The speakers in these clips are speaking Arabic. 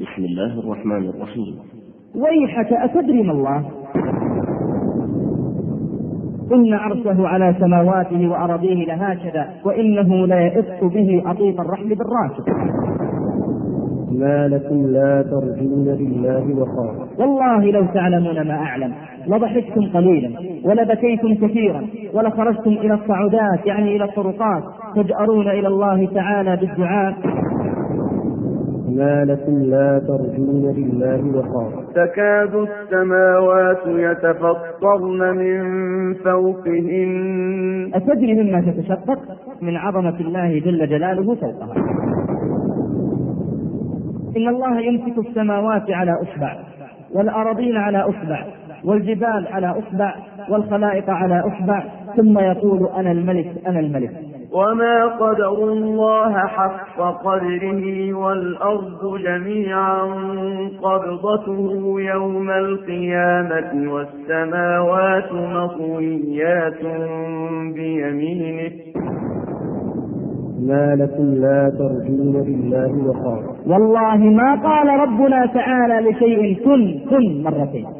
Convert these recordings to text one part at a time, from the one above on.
بسم الله الرحمن الرحيم. ويحك أتدري ما الله؟ إن عرشه على سماواته وأراضيه لهكذا وإنه ليئط به أطيط الرحل بالراشد. ما لكم لا ترجون لله وقارا والله لو تعلمون ما أعلم لضحكتم قليلا ولبكيتم كثيرا ولخرجتم إلى الصعودات يعني إلى الطرقات تجأرون إلى الله تعالى بالدعاء. ما لكم لا ترجون لله وقارا تكاد السماوات يتفطرن من فوقهن. أتدري مما تتشقق؟ من عظمة الله جل جلاله فوقها. إن الله يمسك السماوات على أصبع والأراضين على أصبع والجبال على أصبع والخلائق على أصبع ثم يقول أنا الملك أنا الملك. وما قدر الله حق قدره والأرض جميعا قبضته يوم القيامة والسماوات مطويات بيمينه ما لكم لا ترجون لله وقارا والله ما قال ربنا تعالى لشيء كن كن مرتين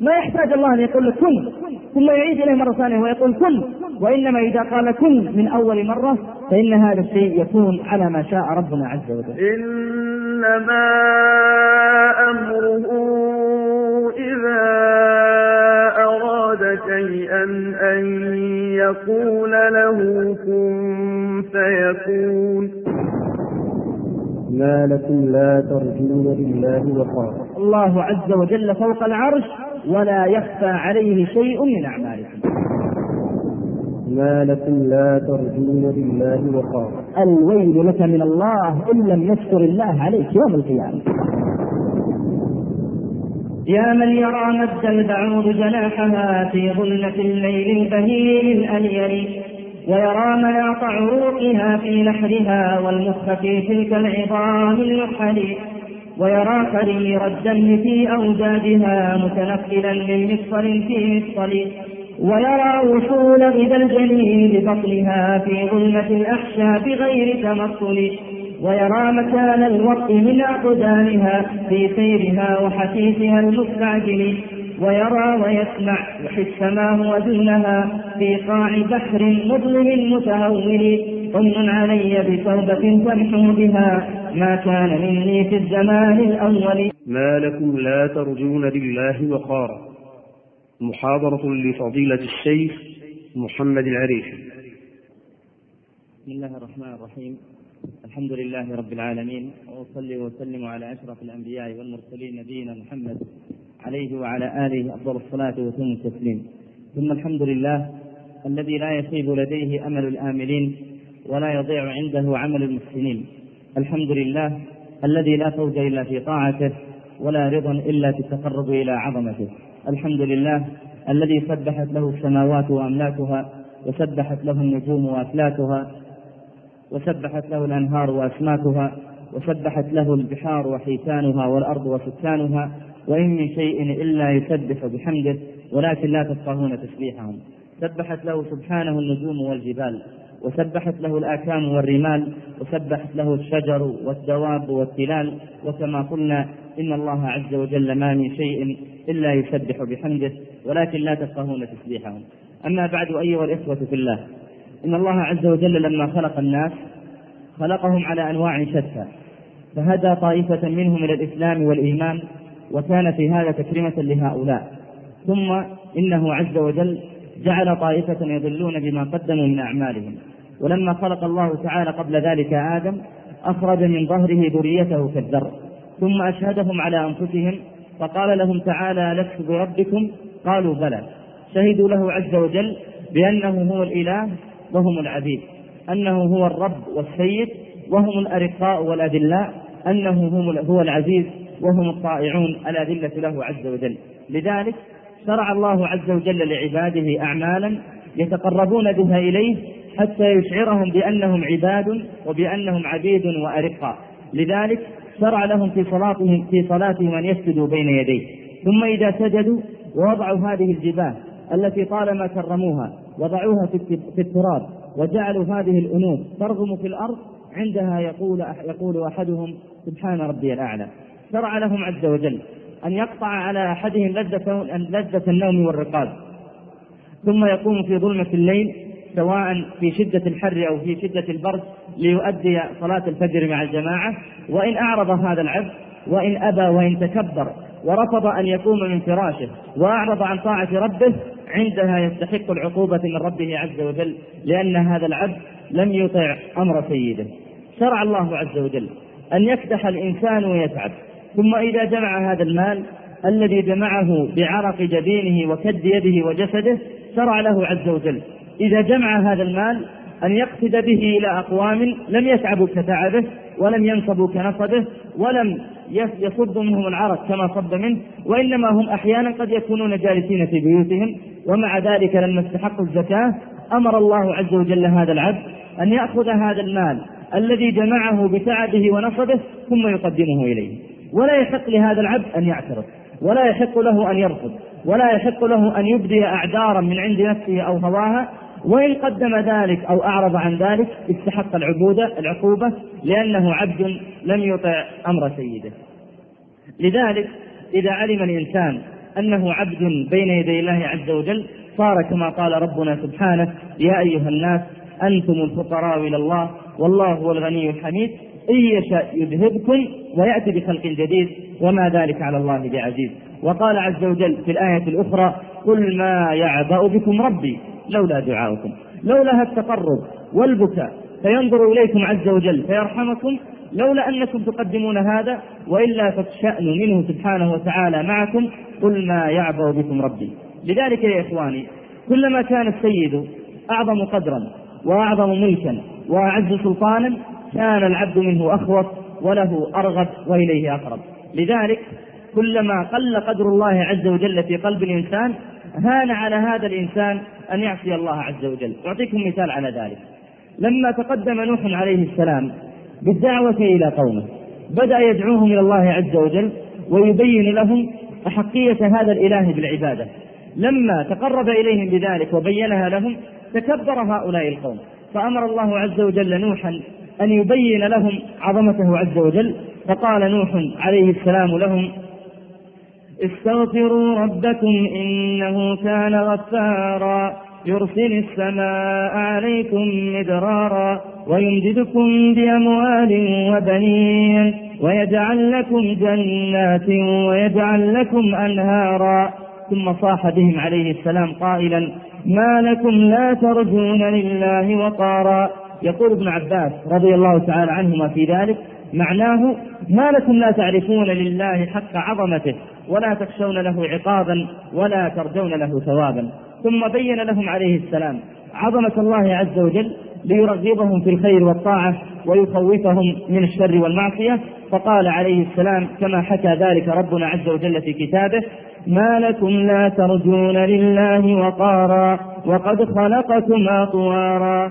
ما يحتاج الله أن يقول لك كن ثم يعيد إليه مرة ثانية ويقول كن. وإنما إذا قال كن من أول مرة فإن هذا الشيء يكون على ما شاء ربنا عز وجل. إنما أمره إذا أراد شيئا أن يقول له كن فيكون. ما لكم لا ترجون لله وقارا الله عز وجل فوق العرش ولا يخفى عليه شيء من أعمالكم. ما لكم لا ترجون لله وقارا. الويل لك من الله إن لم يستر الله عليك يوم القيامة. يا من يرى مد البعوض جناحها في ظلمة الليل البهيم الأليل ويرى مناط عروقها في نحرها والمخ في تلك العظام المحل ويرى خرير الدم في أوداجها متنقلا من مفصل في مفصل ويرى وصول غذا الجنين ببطنها في ظلمة الأحشاء بغير تمثل ويرى مكان الوطء من أقدامها في سيرها وحثيثها المستعجل ويرى ويسمع يحس ما هو دونها في قاع بحر مظلم متهول قم علي بتوبة تمحو بها. ما كان مني في الزمان الأول. ما لكم لا ترجون لله وقارا. محاضرة لفضيلة الشيخ محمد العريفي بسم الله الرحمن الرحيم. الحمد لله رب العالمين وأصلي وأسلم على أشرف الأنبياء والمرسلين نبينا محمد عليه وعلى آله أفضل الصلاة وتم التسليم. ثم الحمد لله الذي لا يخيب لديه أمل الآملين ولا يضيع عنده عمل المحسنين. الحمد لله الذي لا فوز إلا في طاعته ولا رضا إلا في التقرب إلى عظمته. الحمد لله الذي سبحت له السماوات وأملاكها وسبحت له النجوم وأفلاكها وسبحت له الأنهار وأسماكها وسبحت له البحار وحيتانها والأرض وسكانها وإن من شيء إلا يسبح بحمده ولكن لا تفقهون تسبيحهم. سبحت له سبحانه النجوم والجبال وسبحت له الآكام والرمال وسبحت له الشجر والدواب والتلال وكما قلنا إن الله عز وجل ما من شيء إلا يسبح بحمده ولكن لا تفقهون تسبيحهم. أما بعد أيها الإخوة في الله إن الله عز وجل لما خلق الناس خلقهم على أنواع شتى فهدى طائفة منهم إلى الإسلام والإيمان وكان في هذا تكريمة لهؤلاء. ثم إنه عز وجل جعل طائفة يضلون بما قدموا من أعمالهم. ولما خلق الله تعالى قبل ذلك آدم أخرج من ظهره ذريته كالذر ثم أشهدهم على أنفسهم فقال لهم تعالى لست بربكم. قالوا بلى. شهدوا له عز وجل بأنه هو الإله وهم العبيد أنه هو الرب والسيد وهم الأرقاء والأذلاء أنه هو العزيز وهم الطائعون الأذلة له عز وجل. لذلك شرع الله عز وجل لعباده أعمالا يتقربون بها إليه حتى يشعرهم بأنهم عباد وبأنهم عبيد وأرقاء لذلك شرع لهم في صلاتهم في صلاتهم أن يسجدوا بين يديه. ثم إذا سجدوا ووضعوا هذه الجباه التي طالما كرموها وضعوها في التراب وجعلوا هذه الأنوف ترغم في الأرض عندها يقول يقول أحدهم سبحان ربي الأعلى. شرع لهم عز وجل أن يقطع على أحدهم لذة لذة النوم والرقاد ثم يقوم في ظلمة الليل سواء في شدة الحر أو في شدة البرد ليؤدي صلاة الفجر مع الجماعة. وإن أعرض هذا العبد وإن أبى وإن تكبر ورفض أن يقوم من فراشه وأعرض عن طاعة ربه عندها يستحق العقوبة من ربه عز وجل لأن هذا العبد لم يطع أمر سيده. شرع الله عز وجل أن يكدح الإنسان ويتعب. ثم إذا جمع هذا المال الذي جمعه بعرق جبينه وكد يده وجسده شرع له عز وجل. إذا جمع هذا المال أن يقصد به إلى أقوام لم يتعبوا كتعبه ولم ينصبوا كنصبه ولم يصب منهم العرق كما صب منه وإنما هم أحيانا قد يكونون جالسين في بيوتهم. ومع ذلك لما استحقوا الزكاة أمر الله عز وجل هذا العبد أن يأخذ هذا المال الذي جمعه بتعبه ونصبه ثم يقدمه إليه. ولا يحق لهذا العبد أن يعترض ولا يحق له أن يرفض ولا يحق له أن يبدي أعذارا من عند نفسه أو هواها. وإن قدم ذلك أو أعرض عن ذلك استحق العبودة العقوبة لأنه عبد لم يطع أمر سيده. لذلك إذا علم الإنسان أنه عبد بين يدي الله عز وجل صار كما قال ربنا سبحانه يا أيها الناس أنتم الفقراء إلى الله والله هو الغني الحميد. إن يشاء يذهبكم ويأتي بخلق جديد وما ذلك على الله بعزيز. وقال عز وجل في الآية الأخرى قل ما يعبأ بكم ربي لولا دعاؤكم. لولا التقرب والبكاء فينظر إليكم عز وجل فيرحمكم لولا أنكم تقدمون هذا وإلا فالشأن منه سبحانه وتعالى معكم قل ما يعبأ بكم ربي. لذلك يا إخواني كلما كان السيد أعظم قدرا وأعظم ملكا وأعز سلطانا كان العبد منه أخوف وله أرغب وإليه أقرب. لذلك كلما قل قدر الله عز وجل في قلب الإنسان هان على هذا الإنسان أن يعصي الله عز وجل. أعطيكم مثال على ذلك. لما تقدم نوح عليه السلام بالدعوة إلى قومه بدأ يدعوهم إلى الله عز وجل ويبين لهم أحقية هذا الإله بالعبادة. لما تقرب إليهم بذلك وبينها لهم تكبر هؤلاء القوم. فأمر الله عز وجل نوحا أن يبين لهم عظمته عز وجل. فقال نوح عليه السلام لهم استغفروا ربكم إنه كان غفارا. يرسل السماء عليكم مدرارا ويمددكم بأموال وبنين ويجعل لكم جنات ويجعل لكم أنهارا. ثم صاح بهم عليه السلام قائلا ما لكم لا ترجون لله وقارا. يقول ابن عباس رضي الله تعالى عنهما في ذلك معناه ما لكم لا تعرفون لله حق عظمته ولا تخشون له عقابا ولا ترجون له ثوابا. ثم بين لهم عليه السلام عظمة الله عز وجل ليرغبهم في الخير والطاعة ويخوفهم من الشر والمعصية. فقال عليه السلام كما حكى ذلك ربنا عز وجل في كتابه ما لكم لا ترجون لله وقارا وقد خلقكم أطوارا.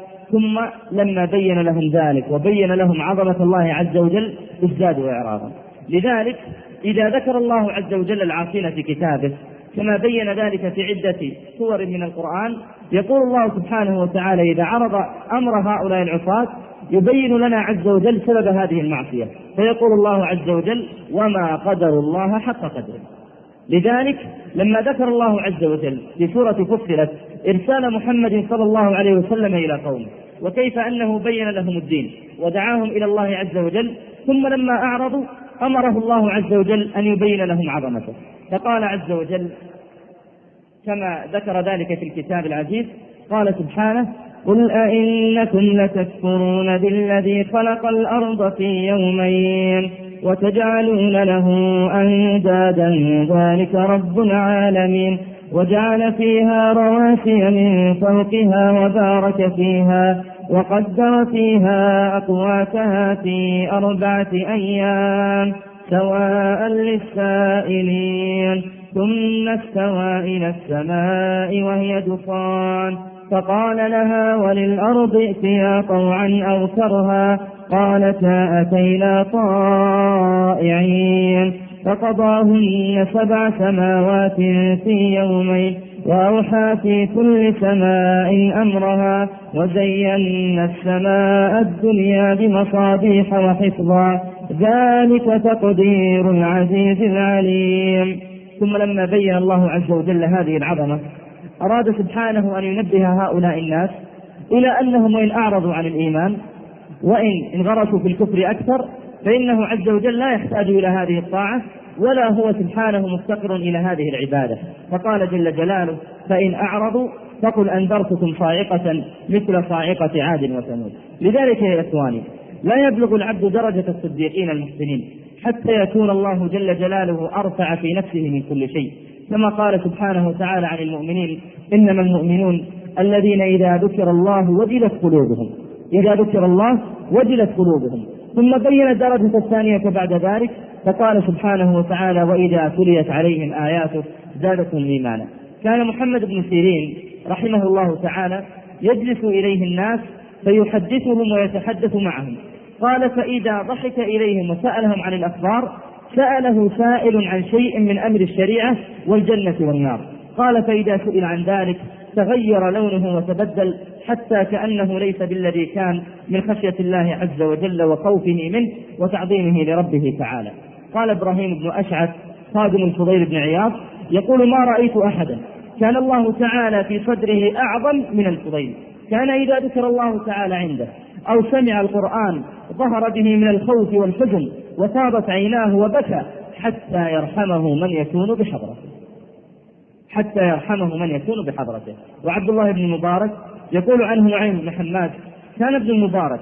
ثم لما بين لهم ذلك وبين لهم عظمة الله عز وجل ازدادوا إعراضا. لذلك إذا ذكر الله عز وجل العاصين في كتابه كما بين ذلك في عدة سور من القرآن يقول الله سبحانه وتعالى إذا عرض أمر هؤلاء العصاة يبين لنا عز وجل سبب هذه المعصية. فيقول الله عز وجل وما قدر الله حق قدره. لذلك لما ذكر الله عز وجل في سورة فصلت إرسال محمد صلى الله عليه وسلم إلى قومه وكيف أنه بين لهم الدين ودعاهم إلى الله عز وجل ثم لما أعرضوا أمره الله عز وجل أن يبين لهم عظمته. فقال عز وجل كما ذكر ذلك في الكتاب العزيز قال سبحانه قل أئنكم لتكفرون بالذي خلق الأرض في يومين وتجعلون له أندادا ذلك رب العالمين. وجعل فيها رواسي من فوقها وبارك فيها وقدر فيها أقواتها في أربعة أيام سواء للسائلين. ثم استوى إلى السماء وهي دخان. فقال لها وللأرض ائتيا طوعا أو كرها. قالتا أتينا طائعين. فقضاهن سبع سماوات في يومين وأوحى في كل سماء أمرها وزينا السماء الدنيا بمصابيح وحفظا ذلك تقدير العزيز العليم. ثم لما بين الله عز وجل هذه العظمة أراد سبحانه أن ينبه هؤلاء الناس إلى أنهم وإن أعرضوا عن الإيمان وإن انغرسوا في الكفر أكثر فإنه عز وجل لا يحتاج إلى هذه الطاعة ولا هو سبحانه مفتقر إلى هذه العبادة. فقال جل جلاله فإن أعرضوا فقل أنذرتكم صاعقة مثل صاعقة عاد وثمود. لذلك يا إخواني لا يبلغ العبد درجة الصديقين المحسنين حتى يكون الله جل جلاله أرفع في نفسه من كل شيء. كما قال سبحانه وتعالى عن المؤمنين إنما المؤمنون الذين إذا ذكر الله وجلت قلوبهم. إذا ذكر الله وجلت قلوبهم. ثم بين الدرجة الثانية بعد ذلك فقال سبحانه وتعالى وإذا تليت عليهم آياته زادتهم إيمانا. كان محمد بن سيرين رحمه الله تعالى يجلس إليه الناس فيحدثهم ويتحدث معهم. قال فإذا ضحك إليهم وسألهم عن الأخبار سأله سائل عن شيء من أمر الشريعة والجنة والنار. قال فإذا سئل عن ذلك تغير لونه وتبدل حتى كأنه ليس بالذي كان من خشية الله عز وجل وخوفه منه وتعظيمه لربه تعالى. قال إبراهيم بن أشعث خادم الفضيل بن عياض يقول ما رأيت أحدا. كان الله تعالى في صدره أعظم من الفضيل. كان إذا ذكر الله تعالى عنده أو سمع القرآن ظهر به من الخوف والحزن وفاضت عيناه وبكى حتى يرحمه من يكون بحضرته. حتى يرحمه من يكون بحضرته. وعبد الله بن المبارك يقول عنه نعيم بن حماد كان ابن المبارك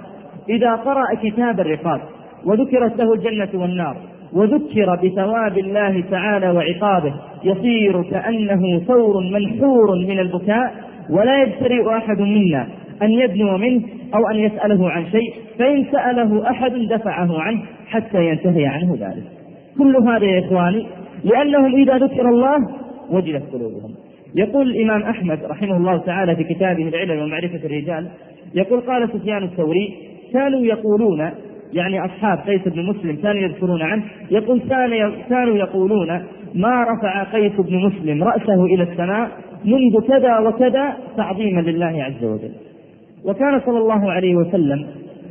إذا قرأ كتاب الرقاب وذكرت له الجنة والنار وذكر بثواب الله تعالى وعقابه يصير كأنه ثور منحور من البكاء ولا يجترئ أحد منا أن يدنو منه أو أن يسأله عن شيء فإن سأله أحد دفعه عنه حتى ينتهي عنه ذلك. كل هذا يا إخواني لأنهم إذا ذكر الله وجلت قلوبهم. يقول الإمام أحمد رحمه الله تعالى في كتابه العلم ومعرفة الرجال يقول قال سفيان الثوري كانوا يقولون يعني أصحاب قيس بن مسلم كانوا يذكرون عنه يقول كانوا يقولون ما رفع قيس بن مسلم رأسه إلى السماء منذ كذا وكذا تعظيما لله عز وجل وكان صلى الله عليه وسلم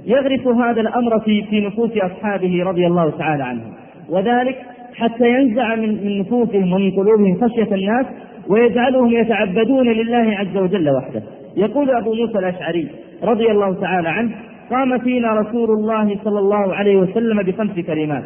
يغرس هذا الأمر في في نفوس أصحابه رضي الله تعالى عنهم. وذلك حتى ينزع من من نفوسهم ومن قلوبهم خشية الناس ويجعلهم يتعبدون لله عز وجل وحده. يقول أبو موسى الأشعري رضي الله تعالى عنه قام فينا رسول الله صلى الله عليه وسلم بخمس كلمات.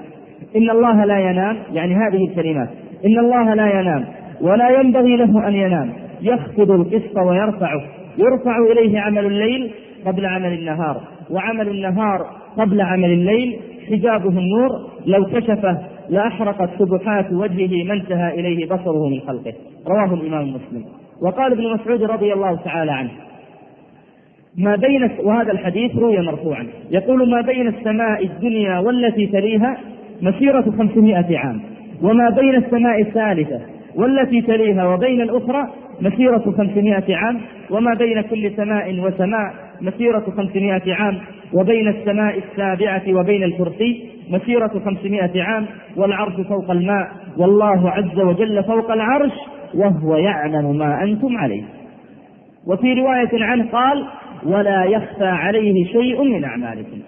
إن الله لا ينام يعني هذه الكلمات. إن الله لا ينام ولا ينبغي له أن ينام. يخفض القسط ويرفعه. يرفع إليه عمل الليل قبل عمل النهار. وعمل النهار قبل عمل الليل حجابه النور لو كشفه لأحرقت سبحات وجهه ما انتهى إليه بصره من خلقه. رواه الإمام مسلم. وقال ابن مسعود رضي الله تعالى عنه ما بين وهذا الحديث روي مرفوعا. يقول ما بين السماء الدنيا والتي تليها مسيرة خمسمائة عام وما بين السماء الثالثة والتي تليها وبين الأخرى مسيرة خمسمائة عام وما بين كل سماء وسماء مسيرة خمسمائة عام وبين السماء السابعة وبين الكرسي مسيرة خمسمائة عام والعرش فوق الماء والله عز وجل فوق العرش وهو يعلم ما أنتم عليه. وفي رواية عنه قال ولا يخفى عليه شيء من أعمالكم.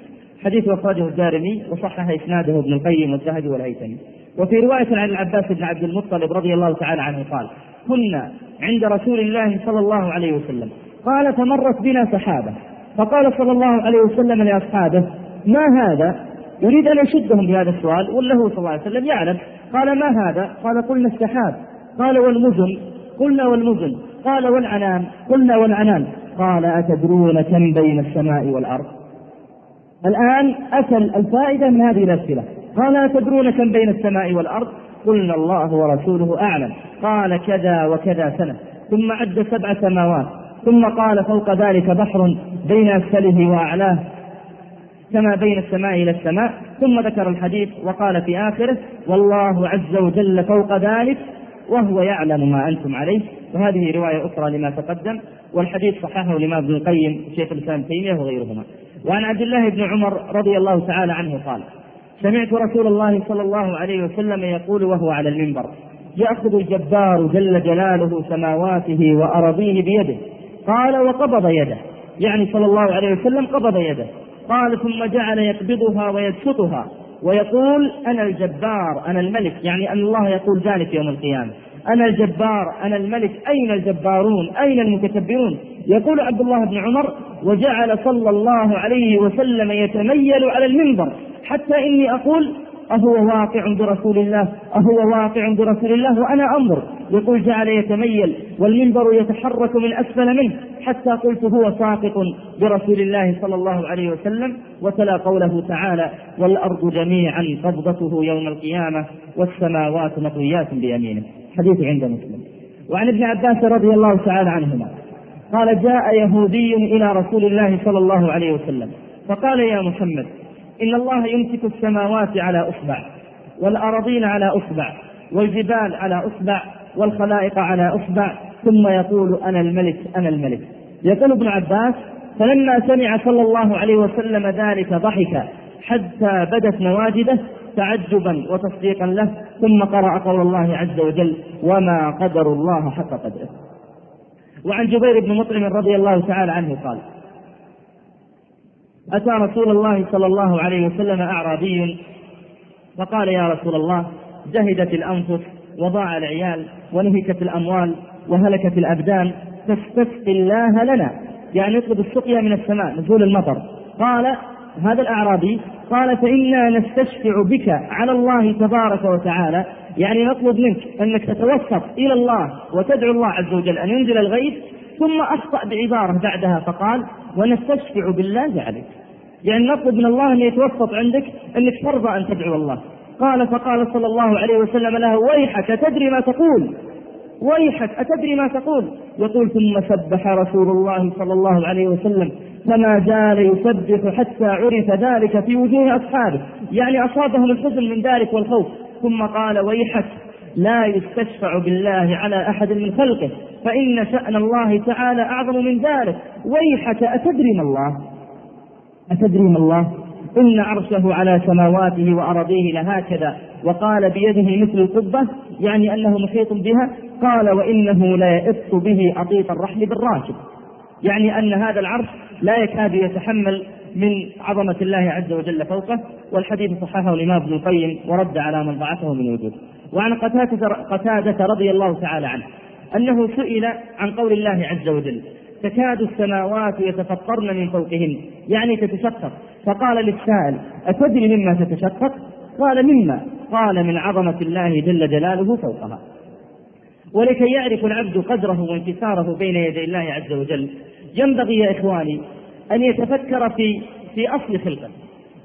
حديث أخرجه الدارمي وصحح إسناده ابن القيم والذهبي والهيثمي. وفي رواية عن العباس بن عبد المطلب رضي الله تعالى عنه قال كنا عند رسول الله صلى الله عليه وسلم قال فمرت بنا سحابة فقال صلى الله عليه وسلم لأصحابه ما هذا؟ يريد أن يشدهم بهذا السؤال؟ ولا هو صلى الله عليه وسلم يعلم. قال ما هذا؟ قال قلنا السحاب. قال والمزن. قلنا والمزن. قال والعنان. قلنا والعنان. قال أتدرون كم بين السماء والأرض؟ الآن أتى الفائدة من هذه الأسئلة. قال أتدرون كم بين السماء والأرض؟ قلنا الله ورسوله أعلم. قال كذا وكذا سنة. ثم عد سبع سماوات. ثم قال فوق ذلك بحر بين أسفله وأعلاه كما بين السماء إلى السماء. ثم ذكر الحديث وقال في آخره والله عز وجل فوق ذلك وهو يعلم ما أنتم عليه. وهذه رواية أخرى لما تقدم والحديث صححه الإمام ابن القيم شيخ الإسلام تيمية وغيرهما. وعن عبد الله بن عمر رضي الله تعالى عنه قال سمعت رسول الله صلى الله عليه وسلم يقول وهو على المنبر يأخذ الجبار جل جلاله سماواته وأراضيه بيده قال وقبض يده. يعني صلى الله عليه وسلم قبض يده. قال ثم جعل يقبضها ويبسطها ويقول أنا الجبار أنا الملك. يعني أن الله يقول ذلك يوم القيامة. أنا الجبار أنا الملك. أين الجبارون؟ أين المتكبرون؟ يقول عبد الله بن عمر وجعل صلى الله عليه وسلم يتميل على المنبر. حتى إني أقول أهو واقع برسول الله أهو واقع برسول الله وأنا أنظر يقول جعل يتميل والمنبر يتحرك من أسفل منه حتى قلت هو ساقط برسول الله صلى الله عليه وسلم وتلا قوله تعالى والأرض جميعا قبضته يوم القيامة والسماوات مطويات بيمينه. حديث عند مسلم. وعن ابن عباس رضي الله تعالى عنهما قال جاء يهودي إلى رسول الله صلى الله عليه وسلم فقال يا محمد إن الله يمسك السماوات على أصبع والأراضين على أصبع والجبال على أصبع والخلائق على أصبع ثم يقول أنا الملك أنا الملك. يقول ابن عباس فلما سمع صلى الله عليه وسلم ذلك ضحك حتى بدت نواجده تعجبا وتصديقا له ثم قرأ قول الله عز وجل وما قدر الله حق قدره. وعن جبير بن مطعم رضي الله تعالى عنه قال أتى رسول الله صلى الله عليه وسلم أعرابي فقال يا رسول الله زهدت الأنفس وضاع العيال ونهكت الأموال وهلكت الأبدان فاستسقي الله لنا. يعني اطلب السقيا من السماء نزول المطر. قال هذا الأعرابي قال فإنا نستشفع بك على الله تبارك وتعالى. يعني نطلب منك أنك تتوسط إلى الله وتدعو الله عز وجل أن ينزل الغيث ثم أخطأ بعبارة بعدها فقال ونستشفع بالله عليك. يعني نطلب من الله أن يتوسط عندك أنك ترضى أن تدعو الله. قال فقال صلى الله عليه وسلم له ويحك أتدري ما تقول؟ ويحك أتدري ما تقول؟ يقول ثم سبح رسول الله صلى الله عليه وسلم فما زال يسبح حتى عرف ذلك في وجوه أصحابه. يعني أصابهم الحزن من ذلك والخوف. ثم قال ويحك لا يستشفع بالله على أحد من خلقه فإن شأن الله تعالى أعظم من ذلك. ويحك أتدري ما الله؟ أتدري ما الله؟ إن عرشه على سماواته وأراضيه لهكذا. وقال بيده مثل القبة يعني أنه محيط بها. قال وإنه لا يئط به أطيط الرحل بالراكب. يعني أن هذا العرش لا يكاد يتحمل من عظمة الله عز وجل فوقه. والحديث صححه الإمام ابن القيم ورد على من ضعفه من وجود. وعن قتادة, رضي الله تعالى عنه أنه سئل عن قول الله عز وجل تكاد السماوات يتفطرن من فوقهن يعني تتشقق. فقال للسائل أتدري مما تتشقق؟ قال مما؟ قال من عظمة الله جل جلاله فوقها. ولكي يعرف العبد قدره وانكساره بين يدي الله عز وجل ينبغي يا إخواني أن يتفكر في في أصل خلقه.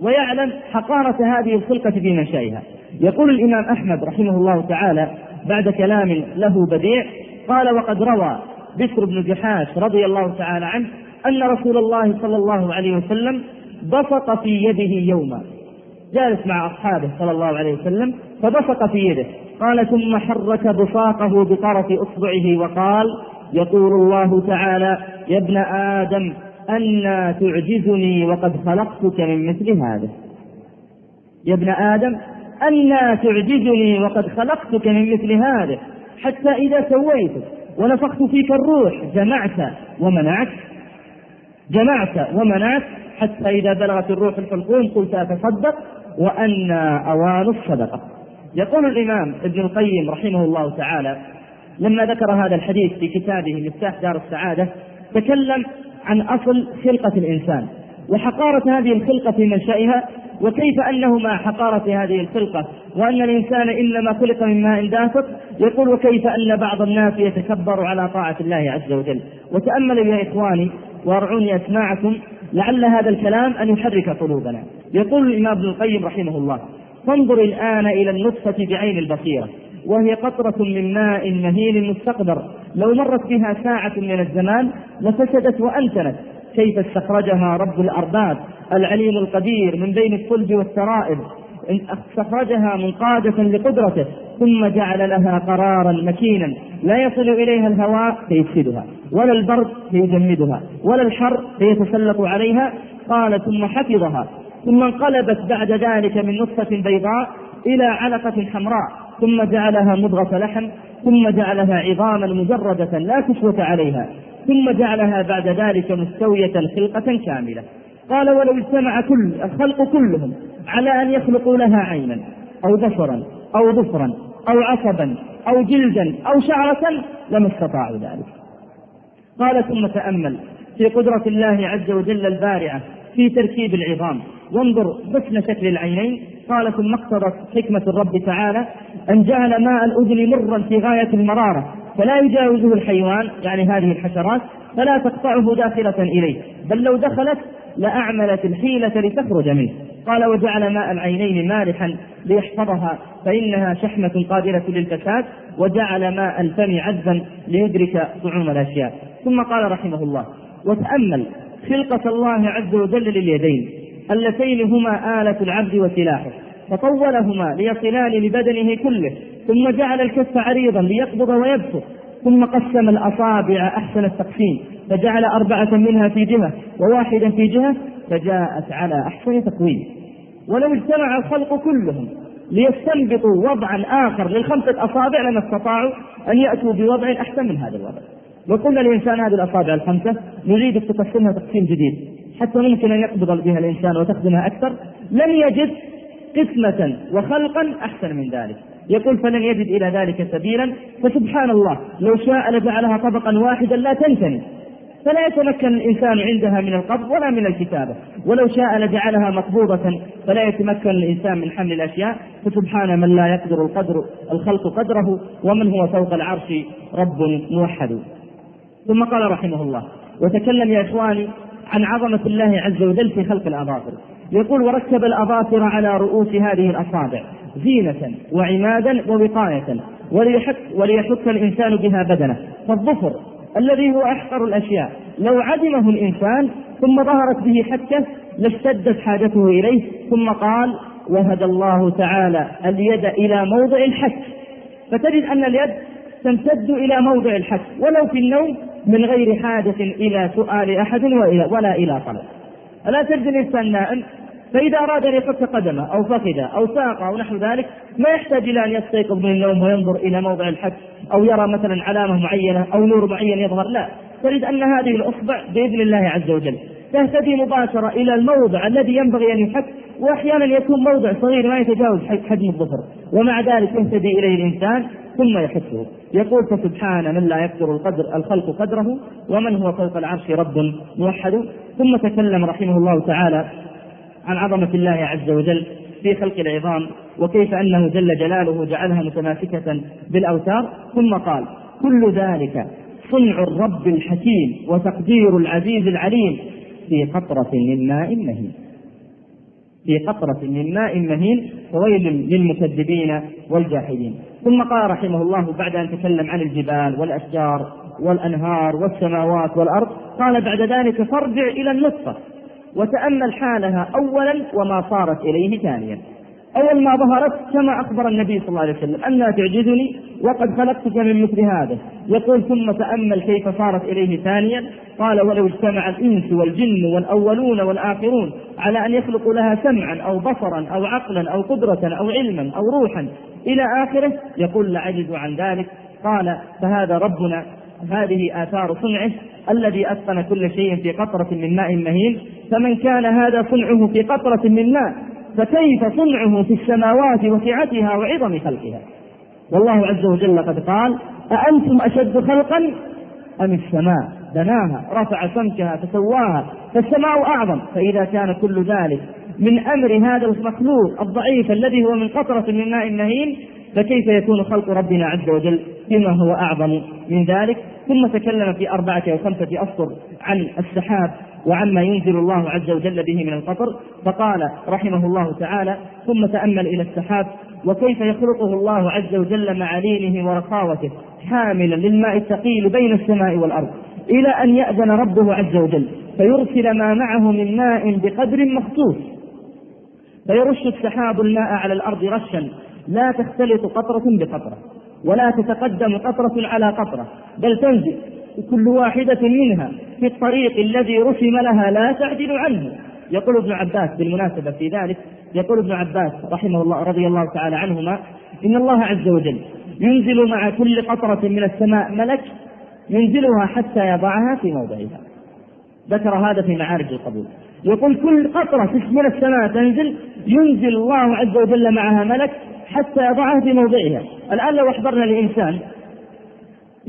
ويعلم حقارة هذه الخلقة في منشأها. يقول الإمام أحمد رحمه الله تعالى بعد كلام له بديع قال وقد روى بشر بن جحاش رضي الله تعالى عنه أن رسول الله صلى الله عليه وسلم بسط في يده يوما. جالس مع أصحابه صلى الله عليه وسلم فبسط في يده. قال ثم حرك بساقه بطرف إصبعه وقال يقول الله تعالى يا ابن آدم أنا تعجزني وقد خلقتك من مثل هذا. يا ابن آدم أنا تعجزني وقد خلقتك من مثل هذا. حتى إذا سويتك ونفخت فيك الروح جمعت ومنعت جمعت ومنعت. حتى إذا بلغت الروح الحلقوم قلت أتصدق وأن أوان الصدقة. يقول الإمام ابن القيم رحمه الله تعالى لما ذكر هذا الحديث في كتابه مفتاح دار السعادة تكلم عن أصل خلقة الإنسان. وحقارة هذه الخلقة في منشأها وكيف أنه مع حقارة هذه الخلقة؟ وأن الإنسان إنما خلق من ماء دافق يقول وكيف أن بعض الناس يتكبر على طاعة الله عز وجل؟ وتأملوا يا إخواني وارعوني أسماعكم لعل هذا الكلام أن يحرك قلوبنا. يقول الإمام ابن القيم رحمه الله فانظر الآن إلى النطفة بعين البصيرة. وهي قطرة من ماء مهين مستقدر لو مرت بها ساعة من الزمان لفسدت وأنتنت. كيف استخرجها رب الأرباب العليم القدير من بين الصلب والسرائر استخرجها منقادة لقدرته ثم جعل لها قرارا مكينا. لا يصل إليها الهواء فيفسدها ولا البرد فيجمدها ولا الحر فيتسلط عليها. قال ثم حفظها. ثم انقلبت بعد ذلك من نطفة بيضاء إلى علقة حمراء. ثم جعلها مضغة لحم ثم جعلها عظاما مجردة لا كسوة عليها ثم جعلها بعد ذلك مستوية خلقة كاملة. قال ولو اجتمع كل الخلق كلهم على أن يخلقوا لها عينا أو بصرا أو ظفرا أو عصبا أو جلدا أو شعرة لما استطاعوا ذلك. قال ثم تأمل في قدرة الله عز وجل البارعة في تركيب العظام وانظر حسن شكل العينين قال ثم اقتضت حكمة الرب تعالى أن جعل ماء الأذن مرا في غاية المرارة فلا يجاوزه الحيوان يعني هذه الحشرات فلا تقطعه داخلة إليه. بل لو دخلت لأعملت الحيلة لتخرج منه. قال وجعل ماء العينين مالحا ليحفظها فإنها شحمة قادرة للفساد وجعل ماء الفم عذبا ليدرك طعوم الأشياء. ثم قال رحمه الله وتأمل خلقة الله عز وجل لليدين. اللتين هما آلة العبد وسلاحه. فطولهما ليصلان لبدنه كله ثم جعل الكف عريضا ليقبض ويبسط ثم قسم الأصابع أحسن التقسيم فجعل أربعة منها في جهة وواحدا في جهة فجاءت على أحسن تقويم. ولو اجتمع الخلق كلهم ليستنبطوا وضعا آخر للخمسة أصابع لما استطاعوا أن يأتوا بوضع أحسن من هذا الوضع. وقلنا الإنسان هذه الأصابع الخمسة نريد تقسمها تقسيم جديد. حتى ممكن أن يقبض بها الإنسان وتخدمها أكثر لم يجد قسمة وخلقا أحسن من ذلك. يقول فلن يجد إلى ذلك سبيلا فسبحان الله لو شاء لجعلها طبقا واحدا لا تنتني فلا يتمكن الإنسان عندها من القبض ولا من الكتابة. ولو شاء لجعلها مقبوضة فلا يتمكن الإنسان من حمل الأشياء. فسبحان من لا يقدر القدر الخلق قدره ومن هو فوق العرش رب موحد. ثم قال رحمه الله وتكلم يا إخواني عن عظمة الله عز وجل في خلق الأظافر. يقول وركب الأظافر على رؤوس هذه الأصابع زينة وعمادا ووقاية وليحك, وليحك الإنسان بها بدنه. فالظفر الذي هو أحقر الأشياء لو عدمه الإنسان ثم ظهرت به حكة لاشتدت حاجته إليه ثم قال وهدى الله تعالى اليد إلى موضع الحك فتجد أن اليد تمتد إلى موضع الحك ولو في النوم من غير حاجة إلى سؤال أحد ولا إلى طلب. ألا تجد الإنسان نائم؟ فإذا أراد أن يفك قدمه أو فخذه أو ساقه أو نحو ذلك ما يحتاج إلى أن يستيقظ من النوم وينظر إلى موضع الحك أو يرى مثلا علامة معينة أو نور معين يظهر. لا تجد أن هذه الأصبع بإذن الله عز وجل تهتدي مباشرة إلى الموضع الذي ينبغي أن يحك وأحيانا يكون موضع صغير ما يتجاوز حجم الظفر. ومع ذلك يهتدي إليه الإنسان ثم يحكه يقول فسبحان من لا يقدر القدر الخلق قدره ومن هو فوق العرش رب موحد. ثم تكلم رحمه الله تعالى عن عظمة الله عز وجل في خلق العظام وكيف أنه جل جلاله جعلها متماسكة بالأوتار. ثم قال كل ذلك صنع الرب الحكيم وتقدير العزيز العليم في قطرة من ماء مهين. في قطرة من ماء مهين وويل للمكذبين والجاحدين. ثم قال رحمه الله بعد أن تكلم عن الجبال والأشجار والأنهار والسماوات والأرض قال بعد ذلك فارجع إلى النطفة وتأمل حالها أولا وما صارت إليه ثانيا. أول ما ظهرت كما أخبر النبي صلى الله عليه وسلم أنها تعجزني وقد خلقتك من مثل هذا. يقول ثم تأمل كيف صارت إليه ثانيا؟ قال ولو اجتمع الإنس والجن والأولون والآخرون على أن يخلقوا لها سمعا أو بصرا أو عقلا أو قدرة أو علما أو روحا إلى آخره. يقول لعجزوا عن ذلك. قال فهذا ربنا هذه آثار صنعه الذي أتقن كل شيء في قطرة من ماء مهين فمن كان هذا صنعه في قطرة من ماء فكيف صنعه في السماوات وسعتها وعظم خلقها؟ والله عز وجل قد قال أأنتم أشد خلقا أم السماء؟ بناها رفع سمكها فسواها فالسماء أعظم. فإذا كان كل ذلك من أمر هذا المخلوق الضعيف الذي هو من قطرة من ماء مهين فكيف يكون خلق ربنا عز وجل بما هو أعظم من ذلك؟ ثم تكلم في أربعة أو خمسة أسطر عن السحاب وعما ينزل الله عز وجل به من القطر فقال رحمه الله تعالى ثم تأمل إلى السحاب وكيف يخلقه الله عز وجل مع لينه ورخاوته حاملا للماء الثقيل بين السماء والأرض إلى أن يأذن ربه عز وجل فيرسل ما معه من ماء بقدر مخصوص فيرش السحاب الماء على الأرض رشا لا تختلط قطرة بقطرة ولا تتقدم قطرة على قطرة بل تنزل كل واحدة منها في الطريق الذي رسم لها لا تعدل عنه. يقول ابن عباس بالمناسبة في ذلك يقول ابن عباس رحمه الله رضي الله تعالى عنهما إن الله عز وجل ينزل مع كل قطرة من السماء ملك ينزلها حتى يضعها في موضعها. ذكر هذا في معارج القبول. يقول كل قطرة من السماء تنزل ينزل الله عز وجل معها ملك حتى يضعها في موضعها. الآن لو أحضرنا لإنسان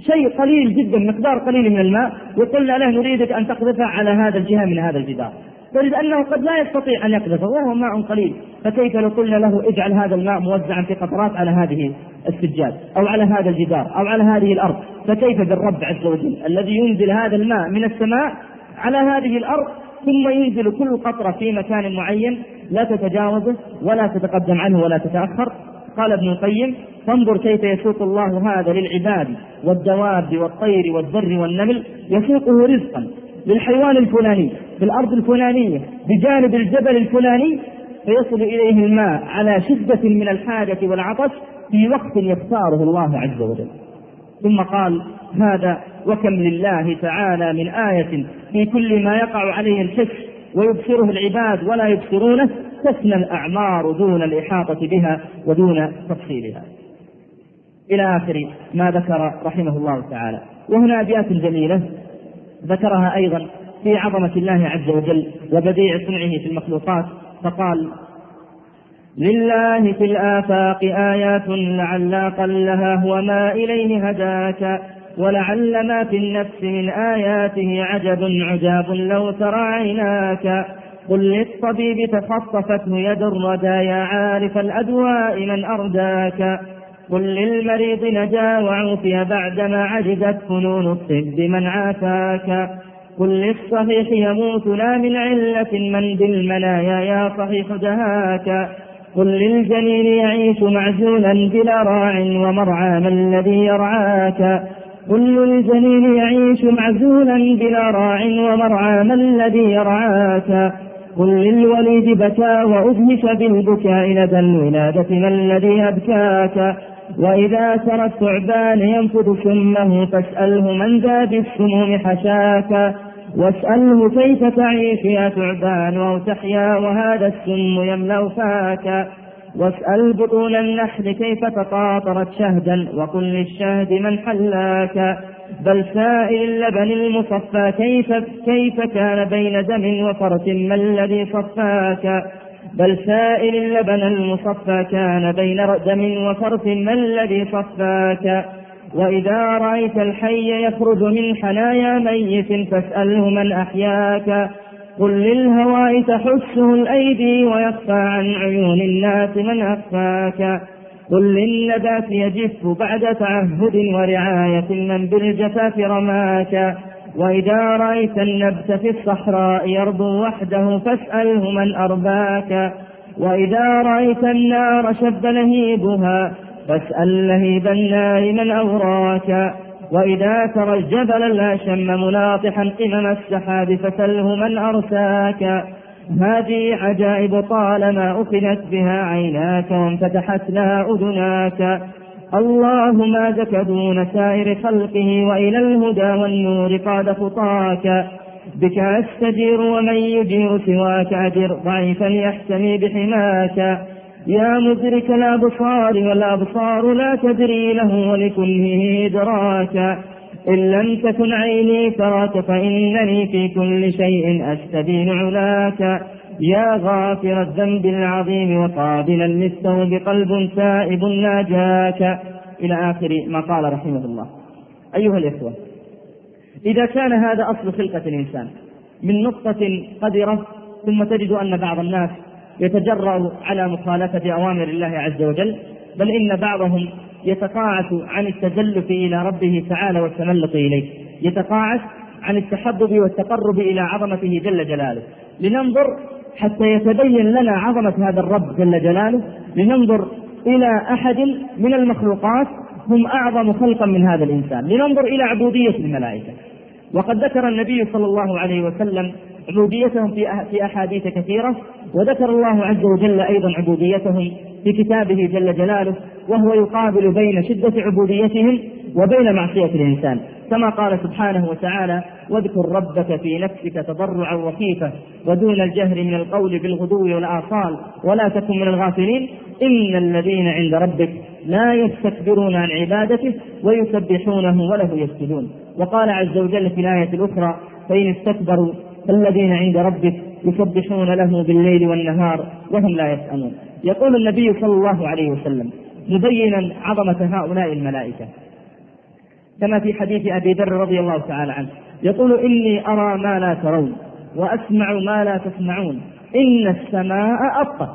شيء قليل جدا مقدار قليل من الماء وقلنا له نريدك أن تقذفه على هذا الجهة من هذا الجدار. تجد أنه قد لا يستطيع أن يقذفه وهو ماء قليل. فكيف لو قلنا له اجعل هذا الماء موزعا في قطرات على هذه السجاد أو على هذا الجدار أو على هذه الأرض؟ فكيف بالرب عز وجل الذي ينزل هذا الماء من السماء على هذه الأرض ثم ينزل كل قطرة في مكان معين لا تتجاوزه ولا تتقدم عنه ولا تتأخر؟ قال ابن القيم فانظر كيف يسوق الله هذا للعباد والدواب والطير والذر والنمل. يسوقه رزقا للحيوان الفلاني في الأرض الفلانية بجانب الجبل الفلاني. فيصل إليه الماء على شدة من الحاجة والعطش في وقت يختاره الله عز وجل. ثم قال هذا وكم لله تعالى من آية في كل ما يقع عليه الحس ويبصره العباد ولا يبصرونه تفنى الأعمار دون الإحاطة بها ودون تفصيلها. إلى آخر ما ذكر رحمه الله تعالى. وهنا أبيات جميلة ذكرها أيضا في عظمة الله عز وجل وبديع صنعه في المخلوقات فقال لله في الآفاق آيات لعل أقلها هو ما إليه هداك ولعل ما في النفس من آياته عجب عجاب لو ترى عيناك. قل للطبيب تخطفته يد الردى يا عارف الأدواء من أرداك. قل للمريض نجا وعوفي بعدما عجزت فنون الطب من عافاك. قل للصحيح يموت لا من علة من بالمنايا يا صحيح دهاك قل للجنين يعيش معزولا بلا راع ومرعى ما الذي يرعاك. كل الجنين يعيش معزولا بلا راع ومرعى ما الذي يرعاك. قل للوليد بكى وأدهش بالبكاء لدى الولادة ما الذي أبكاك. وإذا ترى الثعبان ينفذ سمه فاسأله من ذا بالسموم حشاك. واسأله كيف تعيش يا ثعبان أو تحيا وهذا السم يملأ فاك. واسأل بطون النحل كيف تقاطرت شهدا وقل للشهد من حلاك. بل سائل اللبن المصفى كيف كيف كان بين دم وفرث ما الذي صفاك. بل سائل اللبن المصفى كان بين دم وفرث ما الذي صفاك؟ وإذا رأيت الحي يخرج من حنايا ميت فاسأله من أحياك. قل للهواء تحسه الأيدي ويخفى عن عيون الناس من أخفاك. قل للنبات يجف بعد تعهد ورعاية من بالجفاف رماك. وإذا رأيت النبت في الصحراء يربو وحده فاسأله من أرباك. وإذا رأيت النار شب لهيبها فاسأل لهيب النار من أوراك. وإذا ترى الجبل الأشم ملاطحا قمم السحاب فسله من أرساك. هذه عجائب طالما أخذت بها عيناك وانفتحت لها أذناك. الله ما زك دون سائر خلقه وإلى الهدى والنور قاد خطاك. بك أستجير ومن يجير سواك أجر ضعيفا يحتمي بحماك. يا مدرك الأبصار والأبصار لا تدري له ولكله إدراكا إن لم تكن عيني تراك فإنني في كل شيء أستبين علاك. يا غافر الذنب العظيم وقابلا للتوب قلب تائب ناجاك. إلى آخر ما قال رحمه الله. أيها الإخوة إذا كان هذا أصل خلقة الإنسان من نقطة قدرة ثم تجد أن بعض الناس يتجرأ على مخالفة أوامر الله عز وجل بل إن بعضهم يتقاعس عن التزلف إلى ربه تعالى والتملق إليه. يتقاعس عن التحبب والتقرب إلى عظمته جل جلاله. لننظر حتى يتبين لنا عظمة هذا الرب جل جلاله لننظر إلى أحد من المخلوقات هم أعظم خلقا من هذا الإنسان. لننظر إلى عبودية الملائكة. وقد ذكر النبي صلى الله عليه وسلم عبوديتهم في أحاديث كثيرة وذكر الله عز وجل أيضا عبوديتهم في كتابه جل جلاله وهو يقابل بين شدة عبوديتهم وبين معصية الإنسان. كما قال سبحانه وتعالى واذكر ربك في نفسك تضرعا وخيفة ودون الجهر من القول بالغدو والآصال ولا تكن من الغافلين. إن الذين عند ربك لا يستكبرون عن عبادته ويسبحونه وله يسجدون. وقال عز وجل في الآية الأخرى فإن استكبروا فالذين عند ربك يسبحون له بالليل والنهار وهم لا يسأمون. يقول النبي صلى الله عليه وسلم مبينا عظمة هؤلاء الملائكة. كما في حديث أبي ذر رضي الله تعالى عنه. يقول إني أرى ما لا ترون وأسمع ما لا تسمعون. إن السماء أبطت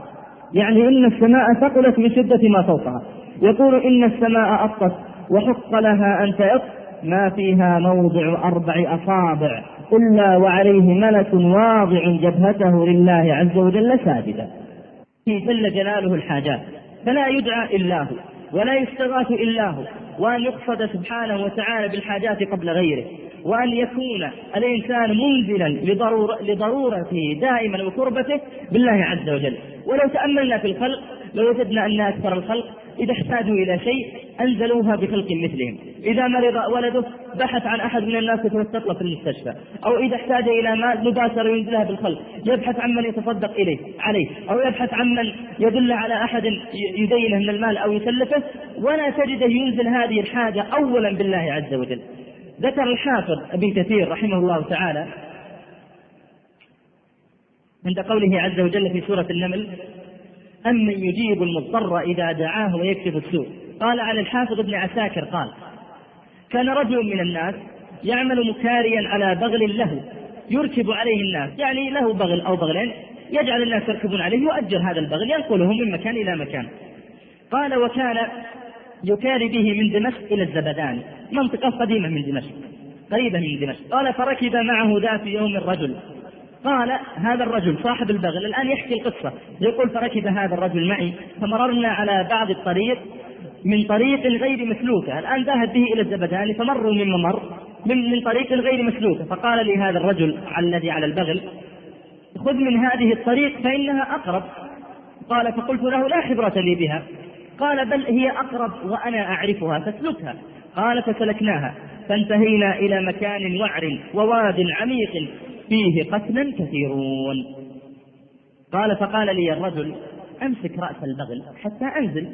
يعني إن السماء ثقلت من شدة ما فوقها. يقول إن السماء أبطت وحق لها أن تأط ما فيها موضع أربع أصابع إلا وعليه ملك واضع جبهته لله عز وجل ساجدا. جل جلاله الحاجات. فلا يدعى إلا هو ولا يستغاث إلا هو. وأن يقصد سبحانه وتعالى بالحاجات قبل غيره وأن يكون الإنسان منزلا لضرورة لضرورته دائما وكربته بالله عز وجل. ولو تأملنا في الخلق لوجدنا أن أكثر الخلق إذا احتاجوا إلى شيء أنزلوها بخلق مثلهم. إذا مرض ولده بحث عن أحد من الناس يتوسط له في المستشفى. أو إذا احتاج إلى مال مباشرة ينزلها بالخلق. يبحث عن من يتصدق إليه عليه. أو يبحث عن من يدل على أحد يدينه من المال أو يسلفه ولا تجده ينزل هذه الحاجة أولا بالله عز وجل. ذكر الحافظ ابن كثير رحمه الله تعالى عند قوله عز وجل في سورة النمل أمن يجيب المضطر إذا دعاه ويكشف السوء؟ قال عن الحافظ ابن عساكر قال كان رجل من الناس يعمل مكاريا على بغل له يركب عليه الناس يعني له بغل أو بغلين يجعل الناس يركبون عليه يؤجر هذا البغل ينقلهم من مكان إلى مكان. قال وكان يكاري به من دمشق إلى الزبدان منطقة قديمة من دمشق قريبة من دمشق. قال فركب معه ذات يوم الرجل. قال هذا الرجل صاحب البغل الآن يحكي القصة. يقول فركب هذا الرجل معي فمررنا على بعض الطريق من طريق غير مسلوكة. الآن ذهب به إلى الزبدان فمروا من ممر من, من طريق غير مسلوكة. فقال لي هذا الرجل الذي على البغل خذ من هذه الطريق فإنها أقرب. قال فقلت له لا خبرة لي بها. قال بل هي أقرب وأنا أعرفها فاسلكها. قال فسلكناها. فانتهينا إلى مكان وعر وواد عميق فيه قتلا كثيرون. قال فقال لي الرجل أمسك رأس البغل حتى أنزل.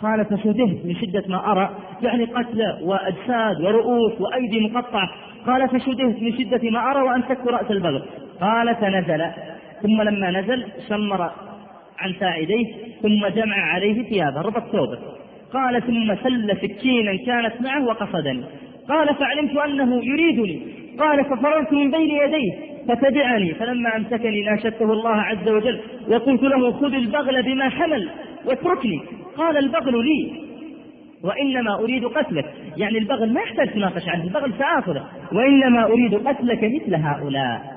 قال فشدهت من شدة ما أرى يعني قتلى وأجساد ورؤوس وأيدي مقطعة. قال فشدهت من شدة ما أرى وأمسكت رأس البغل قال فنزل. ثم لما نزل شمر عن ساعديه ثم جمع عليه ثيابه ربط ثوبه. قال ثم سل سكينا كانت معه وقصدني. قال فعلمت أنه يريدني. قال ففررت من بين يديه فتبعني فلما أمسكني ناشدته الله عز وجل وقلت له خذ البغل بما حمل واتركني قال البغل لي وإنما أريد قتلك يعني البغل ما يحتاج تناقش عنه البغل سآخذه وإنما أريد قتلك مثل هؤلاء.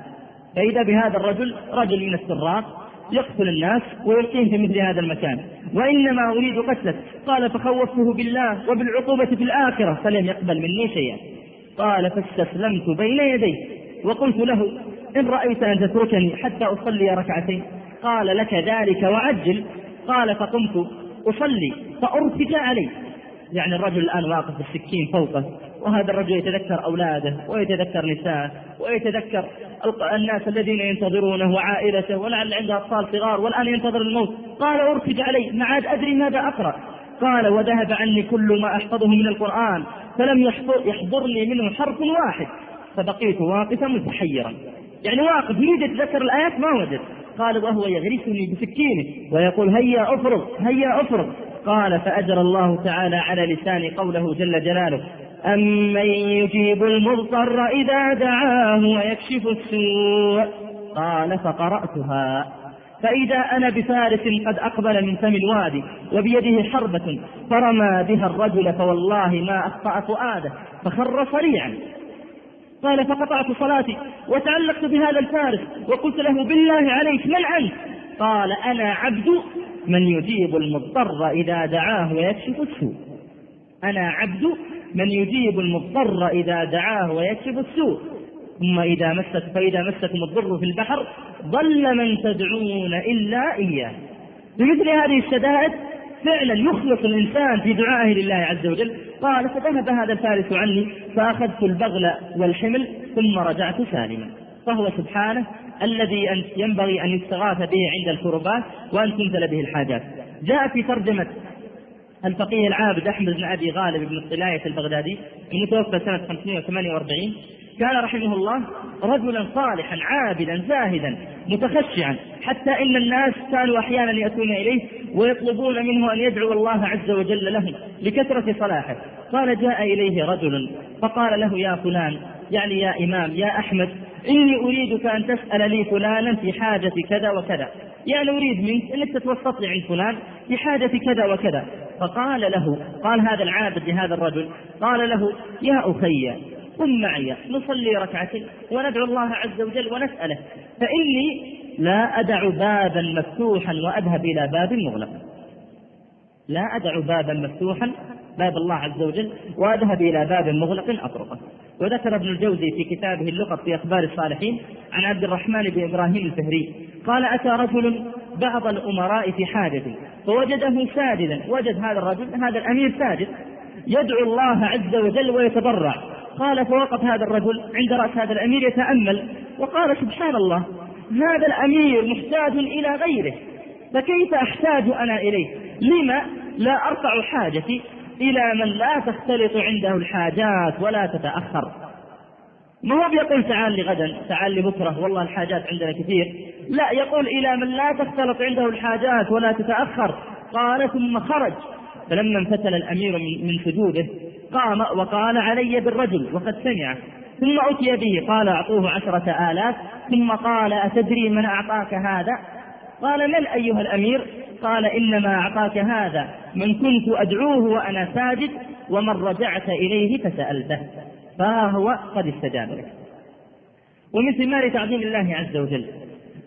فإذا بهذا الرجل رجل من السراق يقتل الناس ويلقيهم في مثل هذا المكان. وإنما أريد قتلك قال فخوفته بالله وبالعقوبة في الآخرة فلم يقبل مني شيئا. قال فاستسلمت بين يديه وقلت له إن رأيت أن تتركني حتى أصلي ركعتين. قال لك ذلك وعجل قال فقمت أصلي فأرتج علي. يعني الرجل الآن واقف بالسكين فوقه وهذا الرجل يتذكر أولاده ويتذكر نساءه ويتذكر الناس الذين ينتظرونه وعائلته ولعل عنده أطفال صغار والآن ينتظر الموت. قال أرتج علي ما عاد أدري ماذا أقرأ. قال وذهب عني كل ما أحفظه من القرآن. فلم يحضرني منه حرف واحد فبقيت واقفا متحيرا. يعني واقف يريد يتذكر الآيات؟ ما وجد. قال وهو يغرسني بسكينه ويقول هيا أفرغ هيا أفرغ. قال فأجرى الله تعالى على لسان قوله جل جلاله أمن يجيب المضطر إذا دعاه ويكشف السوء. قال فقرأتها. فإذا أنا بفارس قد أقبل من فم الوادي وبيده حربة فرمى بها الرجل فوالله ما أخطأ فؤاده فخر صريعا. قال فقطعت صلاتي وتعلقت بهذا الفارس وقلت له بالله عليك من أنت قال أنا عبد من يجيب المضطر إذا دعاه ويكشف السوء. أنا عبد من يجيب المضطر إذا دعاه ويكشف السوء. ثم إذا مست فإذا مسكم الضر في البحر ضل من تدعون إلا إياه. بمثل هذه الشدائد فعلا يخلص الإنسان في دعائه لله عز وجل. قال فذهب هذا الفارس عني فأخذت البغل والحمل ثم رجعت سالما. فهو سبحانه الذي ينبغي أن يستغاث به عند الكربات وأن تنزل به الحاجات. جاء في ترجمة الفقيه العابد أحمد بن أبي غالب بن الطلاية البغدادي المتوفى سنة 548 كان رحمه الله رجلا صالحا عابدا زاهدا متخشعا حتى إن الناس كانوا أحيانا يأتون إليه ويطلبون منه أن يدعو الله عز وجل لهم لكثرة صلاحه. قال جاء إليه رجل فقال له يا فلان يعني يا إمام يا أحمد إني أريدك أن تسأل لي فلانا في حاجة كذا وكذا. يعني أريد منك انك تتوسط لي عند فلان في حاجة كذا وكذا. فقال له قال هذا العابد لهذا الرجل قال له يا أخي قم معي نصلي ركعتين وندعو الله عز وجل ونسأله. فإني لا أدع بابا مفتوحا وأذهب إلى باب مغلق. لا أدع بابا مفتوحا باب الله عز وجل وأذهب إلى باب مغلق أطرقه. وذكر ابن الجوزي في كتابه اللقط في أخبار الصالحين عن عبد الرحمن بن إبراهيم الفهري قال أتى رجل بعض الأمراء في حاجة فوجده ساجدا وجد هذا الرجل هذا الأمير ساجد يدعو الله عز وجل ويتضرع قال فوقف هذا الرجل عند رأس هذا الأمير يتأمل وقال سبحان الله هذا الأمير محتاج إلى غيره فكيف أحتاج أنا إليه؟ لما لا أرفع حاجتي إلى من لا تختلط عنده الحاجات ولا تتأخر. ما هو بيقول تعال لي غدا تعال لي بكرة والله الحاجات عندنا كثير. لا يقول إلى من لا تختلط عنده الحاجات ولا تتأخر. قال ثم خرج. فلما انفتل الأمير من سجوده قام وقال علي بالرجل وقد سمعه ثم أتي به قال أعطوه عشرة آلاف ثم قال أتدري من أعطاك هذا؟ قال من أيها الأمير قال إنما أعطاك هذا من كنت أدعوه وأنا ساجد ومن رجعت إليه فسألته. فها هو قد استجاب لك. ومن ثمار تعظيم الله عز وجل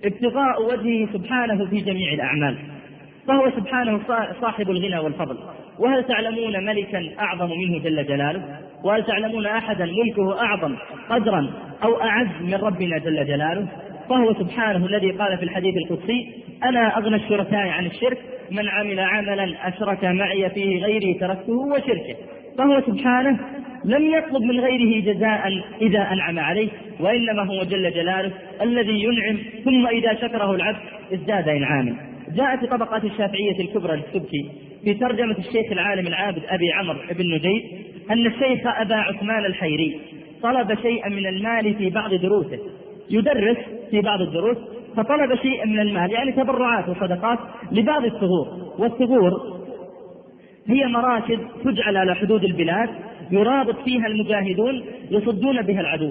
ابتغاء وجهه سبحانه في جميع الأعمال. فهو سبحانه صاحب الغنى والفضل. وهل تعلمون ملكا أعظم منه جل جلاله؟ وهل تعلمون أحدا ملكه أعظم قدرا أو أعز من ربنا جل جلاله؟ فهو سبحانه الذي قال في الحديث القدسي أنا أغنى الشركاء عن الشرك من عمل عملا أشرك معي فيه غيري تركته وشركه. فهو سبحانه لم يطلب من غيره جزاء إذا أنعم عليه وإنما هو جل جلاله الذي ينعم ثم إذا شكره العبد ازداد إنعاما. جاء في طبقات الشافعية الكبرى للسبكي في ترجمة الشيخ العالم العابد أبي عمرو بن نجيب أن الشيخ أبا عثمان الحيري طلب شيئا من المال في بعض دروسه يدرس في بعض الدروس فطلب شيئا من المال يعني تبرعات وصدقات لبعض الثغور والثغور هي مراكز تجعل على حدود البلاد يرابط فيها المجاهدون يصدون بها العدو.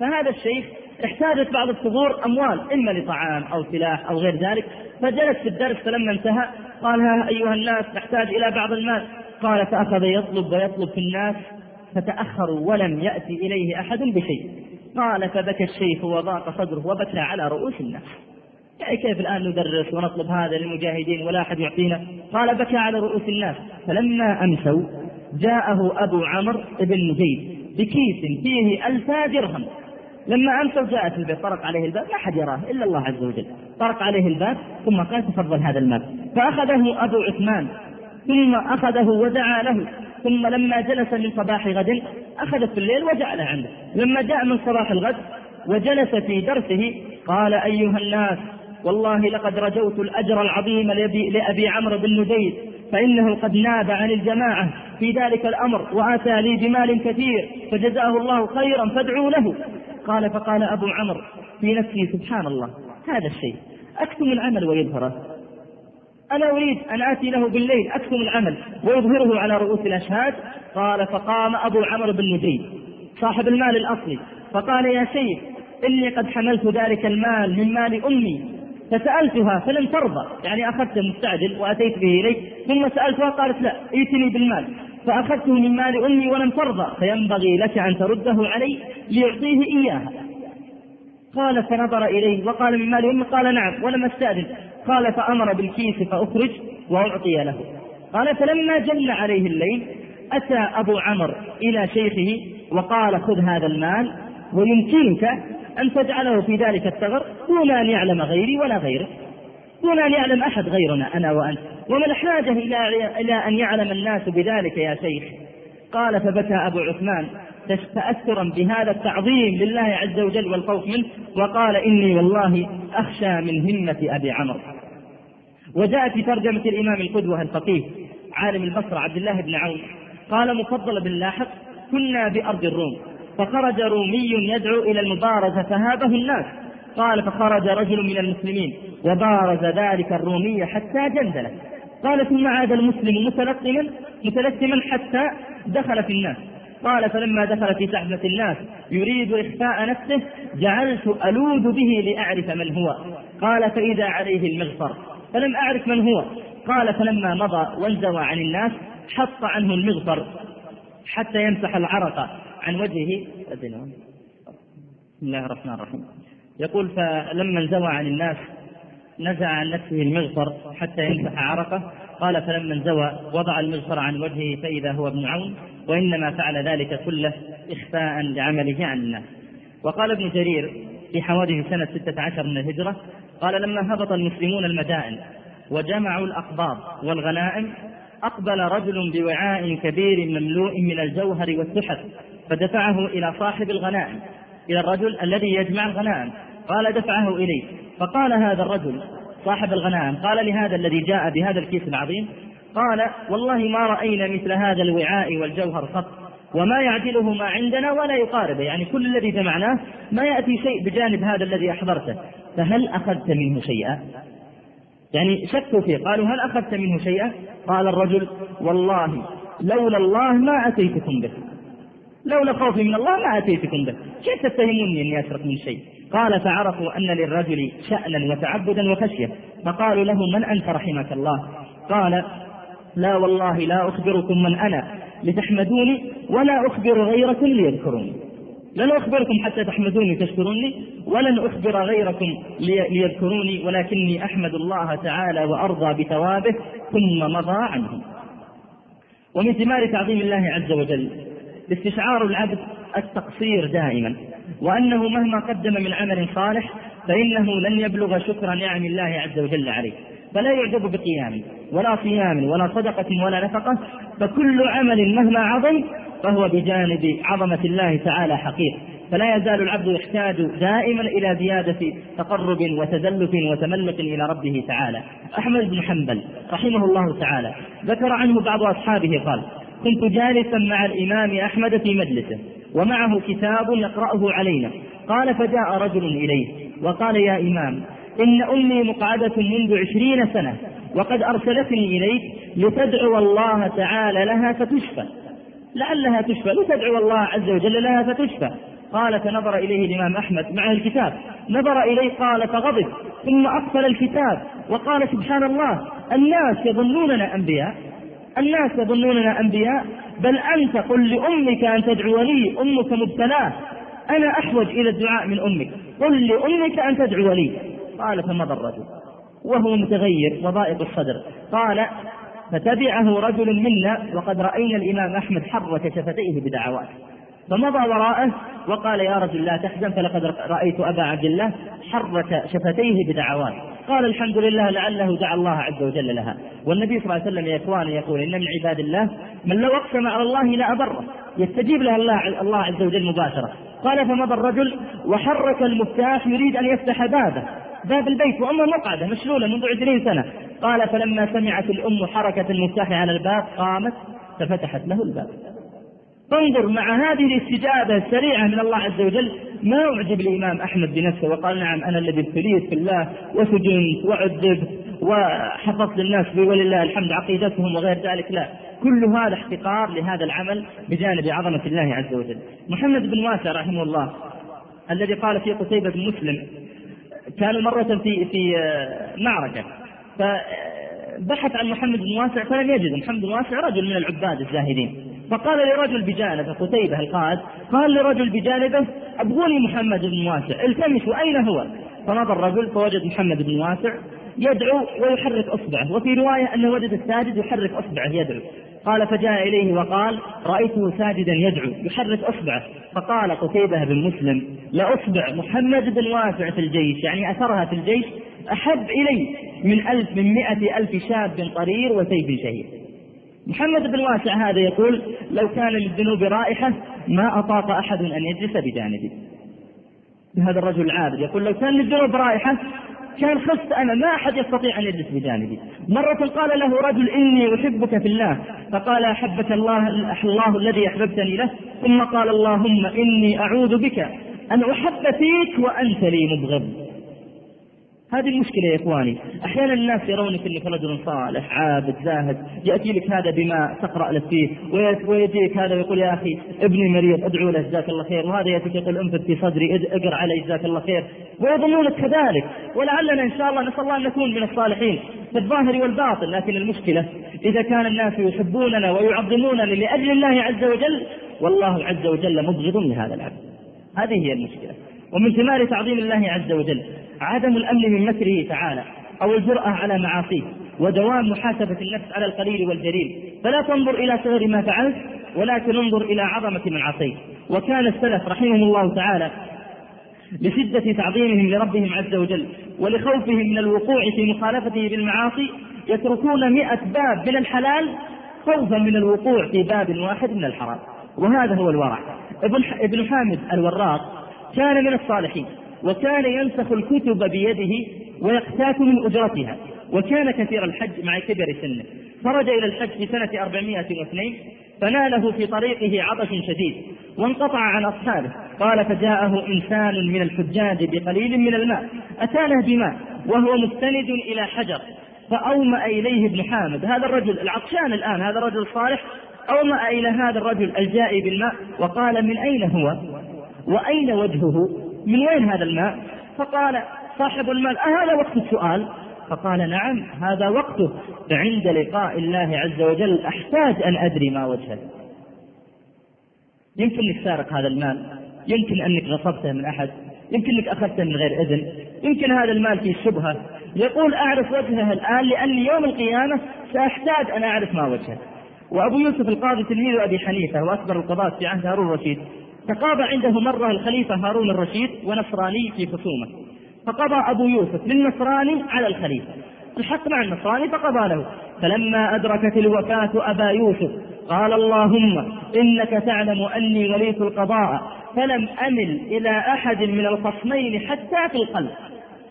فهذا الشيخ احتاجت بعض الثغور أموال إما لطعام أو سلاح أو غير ذلك. فجلس في الدرس فلما انتهى قال ها أيها الناس نحتاج إلى بعض المال. قال فأخذ يطلب ويطلب في الناس فتأخروا ولم يأتي إليه أحد بشيء. قال فبكى الشيخ وضاق صدره وبكى على رؤوس الناس. يعني كيف الآن ندرس ونطلب هذا للمجاهدين ولا أحد يعطينا؟ قال بكى على رؤوس الناس. فلما أمسوا جاءه أبو عمرو بن نجيب بكيس فيه ألفا درهم. لما أمسوا جاءت البيت طرق عليه الباب ما حد يراه إلا الله عز وجل. طرق عليه الباب ثم قال تفضل هذا المال. فأخذه أبو عثمان ثم أخذه ودعا له ثم لما جلس من صباح غد أخذ في الليل وجعله عنده. لما جاء من صباح الغد وجلس في درسه قال أيها الناس والله لقد رجوت الأجر العظيم لأبي عمرو بن نجيد فإنه قد ناب عن الجماعة في ذلك الأمر وآتى لي بمال كثير فجزاه الله خيرا فادعوا له. قال فقال أبو عمرو في نفسه سبحان الله هذا الشيء أكتم العمل ويظهره. أنا أريد أن آتي له بالليل أكتم العمل ويظهره على رؤوس الأشهاد؟ قال فقام أبو عمرو بن نجيب صاحب المال الأصلي فقال يا شيخ إني قد حملت ذلك المال من مال أمي فسألتها فلم ترضى يعني أخذته مستعجل وأتيت به إليك ثم سألتها قالت لا ائتني بالمال. فأخذته من مال أمي ولم ترضى فينبغي لك أن ترده علي ليعطيه إياها. قال فنظر إليه وقال من مال أمي؟ قال نعم ولم أستأذن. قال فأمر بالكيس فأخرج وأعطي له. قال فلما جل عليه الليل أتى أبو عمرو إلى شيخه وقال خذ هذا المال ويمكنك أن تجعله في ذلك الثغر دون أن يعلم غيري ولا غيرك دون أن يعلم أحد غيرنا أنا وأنت. وما الحاجة إلى إلى أن يعلم الناس بذلك يا شيخ؟ قال فبكى أبو عثمان. تأثرا بهذا التعظيم لله عز وجل والخوف منه وقال إني والله أخشى من همة أبي عمرو. وجاء في ترجمة الإمام القدوة الفقيه عالم البصرة عبد الله بن عون قال مفضل بن لاحق كنا بأرض الروم فخرج رومي يدعو إلى المبارزة فهابه الناس. قال فخرج رجل من المسلمين وبارز ذلك الرومي حتى جندله. قال ثم عاد المسلم متلقما متلثما حتى دخل في الناس. قال فلما دخل في سحبة الناس يريد إخفاء نفسه جعلت ألوذ به لأعرف من هو. قال فإذا عليه المغفر. فلم أعرف من هو. قال فلما مضى وانزوى عن الناس حط عنه المغفر حتى يمسح العرق عن وجهه. بسم الله الرحمن الرحيم. يقول فلما انزوى عن الناس نزع عن نفسه المغفر حتى يمسح عرقه. قال فلما انزوى وضع المغفر عن وجهه فإذا هو ابن عون وإنما فعل ذلك كله إخفاء لعمله عن الناس. وقال ابن جرير في حوادث سنة ستة عشر من الهجرة قال لما هبط المسلمون المدائن وجمعوا الأقباض والغنائم أقبل رجل بوعاء كبير مملوء من الجوهر والسحر فدفعه إلى صاحب الغنائم إلى الرجل الذي يجمع الغنائم. قال دفعه إليه فقال هذا الرجل صاحب الغنائم قال لهذا الذي جاء بهذا الكيس العظيم قال والله ما رأينا مثل هذا الوعاء والجوهر قط وما يعدله ما عندنا ولا يقاربه. يعني كل الذي جمعناه ما يأتي شيء بجانب هذا الذي أحضرته. فهل أخذت منه شيئا؟ يعني شكوا فيه قالوا هل أخذت منه شيئا؟ قال الرجل والله لولا الله ما أتيتكم به لولا خوفي من الله ما أتيتكم به كيف تتهموني أني أسرق من شيء؟ قال فعرفوا أن للرجل شأنا وتعبدا وخشية فقالوا له من أنت رحمك الله؟ قال لا والله لا أخبركم من أنا لتحمدوني ولا أخبر غيركم ليذكروني. لن أخبركم حتى تحمدوني تشكروني ولن أخبر غيركم ليذكروني ولكني أحمد الله تعالى وأرضى بثوابه ثم مضى عنهم ومن ثمار تعظيم الله عز وجل استشعار العبد التقصير دائما. وأنه مهما قدم من عمل صالح فإنه لن يبلغ شكر نعم الله عز وجل عليه. فلا يعجب بقيام ولا صيام ولا صدقة ولا نفقة فكل عمل مهما عظم فهو بجانب عظمة الله تعالى حقير فلا يزال العبد يحتاج دائما إلى زيادة تقرب وتزلف وتملق إلى ربه تعالى. أحمد بن حنبل رحمه الله تعالى ذكر عنه بعض أصحابه قال كنت جالسا مع الإمام أحمد في مجلسه ومعه كتاب يقرأه علينا. قال فجاء رجل إليه وقال يا إمام إن أمي مقعدة منذ عشرين سنة وقد أرسلتني إليك لتدعو الله تعالى لها فتشفى. لعلها تشفى لتدعو الله عز وجل لها فتشفى. قال فنظر إليه الإمام أحمد مع الكتاب. نظر إليه قال فغضب ثم أقفل الكتاب وقال سبحان الله الناس يظنوننا أنبياء. الناس يظنوننا أنبياء بل أنت قل لأمك أن تدعو لي أمك مبتلاه. أنا أحوج إلى الدعاء من أمك. قل لأمك أن تدعو لي قال فمضى الرجل. وهو متغير وضائق الصدر. قال فتبعه رجل منا وقد رأينا الإمام أحمد حرك شفتيه بدعوات. فمضى وراءه وقال يا رجل لا تحزن فلقد رأيت أبا عبد الله حرك شفتيه بدعوات. قال الحمد لله لعله دعا الله عز وجل لها. والنبي صلى الله عليه وسلم يا إخواني يقول إن من عباد الله من لو أقسم على الله لا أبره يستجيب له الله, الله عز وجل مباشرة. قال فمضى الرجل وحرك المفتاح يريد أن يفتح بابه. باب البيت وأمه مقعدة مشلولة منذ عشرين سنة. قال فلما سمعت الأم حركة المفتاح على الباب قامت ففتحت له الباب. فانظر مع هذه الاستجابة السريعة من الله عز وجل ما أعجب الإمام أحمد بنفسه وقال نعم أنا الذي ابتليت في الله وسجنت وعذبت وحفظت للناس ولله الحمد عقيدتهم وغير ذلك لا. كل هذا احتقار لهذا العمل بجانب عظمة الله عز وجل. محمد بن واسع رحمه الله الذي قال في قتيبة بن مسلم كانوا مرة في في معركة بحث عن محمد بن واسع فلم يجد محمد بن واسع رجل من العباد الزاهدين. فقال لرجل بجانبه قتيبة القائد قال لرجل بجانبه أبغوني محمد بن واسع التمسوا أين هو؟ فنظر الرجل فوجد محمد بن واسع يدعو ويحرك أصبعه وفي رواية أنه وجد الساجد يحرك أصبعه يدعو. قال فجاء إليه وقال رأيته ساجدا يدعو يحرك أصبعه. فقال قتيبة بن مسلم لأصبع محمد بن واسع في الجيش يعني أثرها في الجيش أحب إلي من ألف من مئة ألف شاب طرير وسيف شهيد. محمد بن واسع هذا يقول لو كان للذنوب رائحة ما أطاق أحد أن يجلس بجانبي. هذا الرجل العابد يقول لو كان للذنوب رائحة كان خفت أنا ما أحد يستطيع أن يجلس بجانبي. مرة قال له رجل إني أحبك في الله فقال أحبك الله الله الذي أحببتني له ثم قال اللهم إني أعوذ بك أن أحب فيك وأنت لي مبغض. هذه المشكلة يا إخواني. أحيانا الناس يرونك أنك رجل صالح عابد زاهد يأتي لك هذا بما تقرأ لك فيه ويجيك هذا ويقول يا أخي ابني مريض أدعو له جزاك الله خير وهذا يأتيك يقول انفذ في صدري اقرأ علي جزاك الله خير. ويظنونك كذلك. ولعلنا إن شاء الله نسأل الله أن نكون من الصالحين. الظاهر والباطن لكن المشكلة إذا كان الناس يحبوننا ويعظموننا لأجل الله عز وجل والله عز وجل مبغض لهذا العبد. هذه هي المشكلة. ومن ثمار تعظيم الله عز وجل. عدم الأمن من مكره تعالى أو الجرأة على معاصيه ودوام محاسبة النفس على القليل والجليل. فلا تنظر إلى صغر ما فعلت ولكن انظر إلى عظمة من عصيت. وكان السلف رحمهم الله تعالى لشدة تعظيمهم لربهم عز وجل ولخوفهم من الوقوع في مخالفته بالمعاصي يتركون مئة باب من الحلال خوفا من الوقوع في باب واحد من الحرام. وهذا هو الورع. ابن ابن حامد الوراق كان من الصالحين. وكان ينسخ الكتب بيده ويقتات من أجرتها وكان كثير الحج مع كبر سنه. خرج إلى الحج في سنة 402 فناله في طريقه عطش شديد وانقطع عن أصحابه. قال فجاءه إنسان من الحجاج بقليل من الماء أتانه بماء وهو مستند إلى حجر فأومأ إليه ابن حامد. هذا الرجل العطشان الآن هذا الرجل الصالح أومأ إلى هذا الرجل الجائي بالماء وقال من أين هو؟ وأين وجهه؟ من وين هذا الماء؟ فقال صاحب المال أهذا وقت السؤال؟ فقال نعم هذا وقته. فعند لقاء الله عز وجل أحتاج أن أدري ما وجهه. يمكن أنك سارق هذا المال يمكن أنك غصبته من أحد يمكن أنك أخذته من غير إذن يمكن هذا المال فيه شبهة. يقول أعرف وجهه الآن لأني يوم القيامة سأحتاج أن أعرف ما وجهه. وأبو يوسف القاضي تلميذ أبي حنيفة وأكبر القضاة في عهد هارون الرشيد. تقاضى عنده مرة الخليفة هارون الرشيد ونصراني في خصومة. فقضى أبو يوسف للنصراني على الخليفة. الحق مع النصراني فقضى له. فلما أدركت الوفاة أبا يوسف قال اللهم إنك تعلم أني وليت القضاء فلم أمل إلى أحد من الخصمين حتى في القلب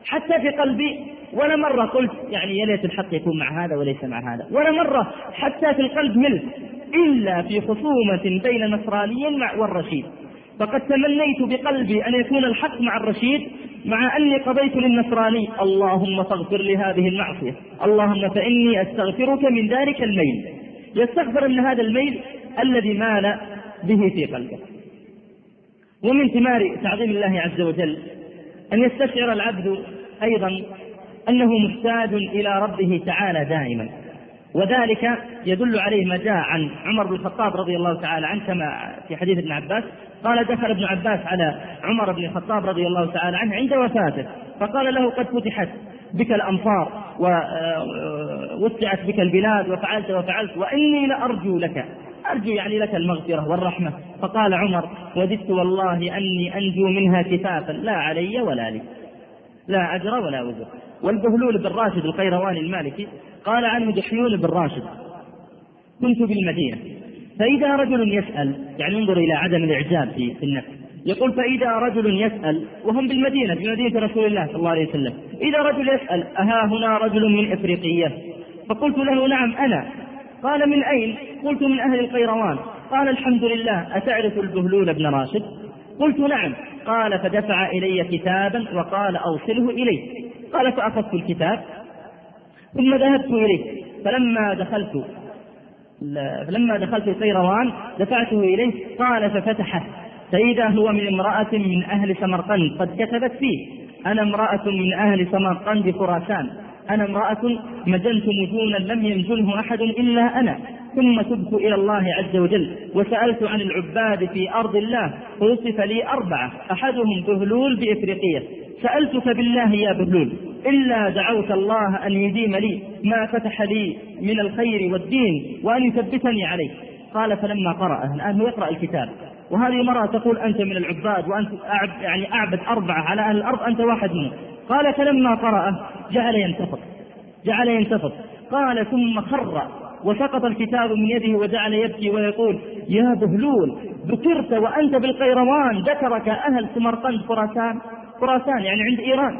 حتى في قلبي. ولا مرة قلت يعني يا ليت الحق يكون مع هذا وليس مع هذا. ولا مرة حتى في القلب ملت إلا في خصومة بين نصراني والرشيد. فقد تمنيت بقلبي أن يكون الحق مع الرشيد مع أني قضيت للنصراني. اللهم فاغفر لي هذه المعصية. اللهم فإني أستغفرك من ذلك الميل. يستغفر من هذا الميل الذي مال به في قلبه. ومن ثمار تعظيم الله عز وجل أن يستشعر العبد أيضا أنه محتاج إلى ربه تعالى دائما. وذلك يدل عليه ما جاء عن عمر بن الخطاب رضي الله تعالى عنه كما في حديث ابن عباس. قال دخل ابن عباس على عمر بن الخطاب رضي الله تعالى عنه عند وفاته فقال له قد فتحت بك الأمصار ووسعت بك البلاد وفعلت وفعلت وإني لأرجو لك أرجو يعني لك المغفرة والرحمة. فقال عمر وددت والله أني أنجو منها كفافا لا علي ولا لي لا أجر ولا وزر والبهلول بن راشد القيرواني المالكي قال عنه دحيون بن راشد كنت بالمدينة. فإذا رجل يسأل يعني انظر إلى عدم الإعجاب في, النفس. يقول فإذا رجل يسأل وهم بالمدينة في مدينة رسول الله صلى الله عليه وسلم. إذا رجل يسأل أها هنا رجل من إفريقية؟ فقلت له نعم أنا. قال من أين؟ قلت من أهل القيروان. قال الحمد لله أتعرف البهلول بن راشد؟ قلت نعم. قال فدفع إلي كتابا وقال أوصله إلي. قال فأخذت الكتاب ثم ذهبت إليه. فلما دخلت فلما دخلت القيروان دفعته إليه. قال ففتحه. فإذا هو من امرأة من أهل سمرقند قد كتبت فيه. أنا امرأة من أهل سمرقند خراسان. أنا امرأة مجنت مجونا لم يمجنه أحد إلا أنا. ثم تبت إلى الله عز وجل. وسألت عن العباد في أرض الله فوصف لي أربعة. أحدهم بهلول بإفريقية. سألتك بالله يا بهلول إلا دعوت الله أن يديم لي ما فتح لي من الخير والدين وأن يثبتني عليه. قال فلما قرأه الآن هو يقرأ الكتاب. وهذه مرة تقول أنت من العباد وأنت أعب يعني أعبد أربعة على أهل الأرض أنت واحد منهم. قال فلما قرأه جعل ينتفض. جعل ينتفض. قال ثم خر. وسقط الكتاب من يده وجعل يبكي ويقول يا بهلول ذكرت وأنت بالقيروان ذكرك أهل سمرقند خراسان. خراسان يعني عند إيران.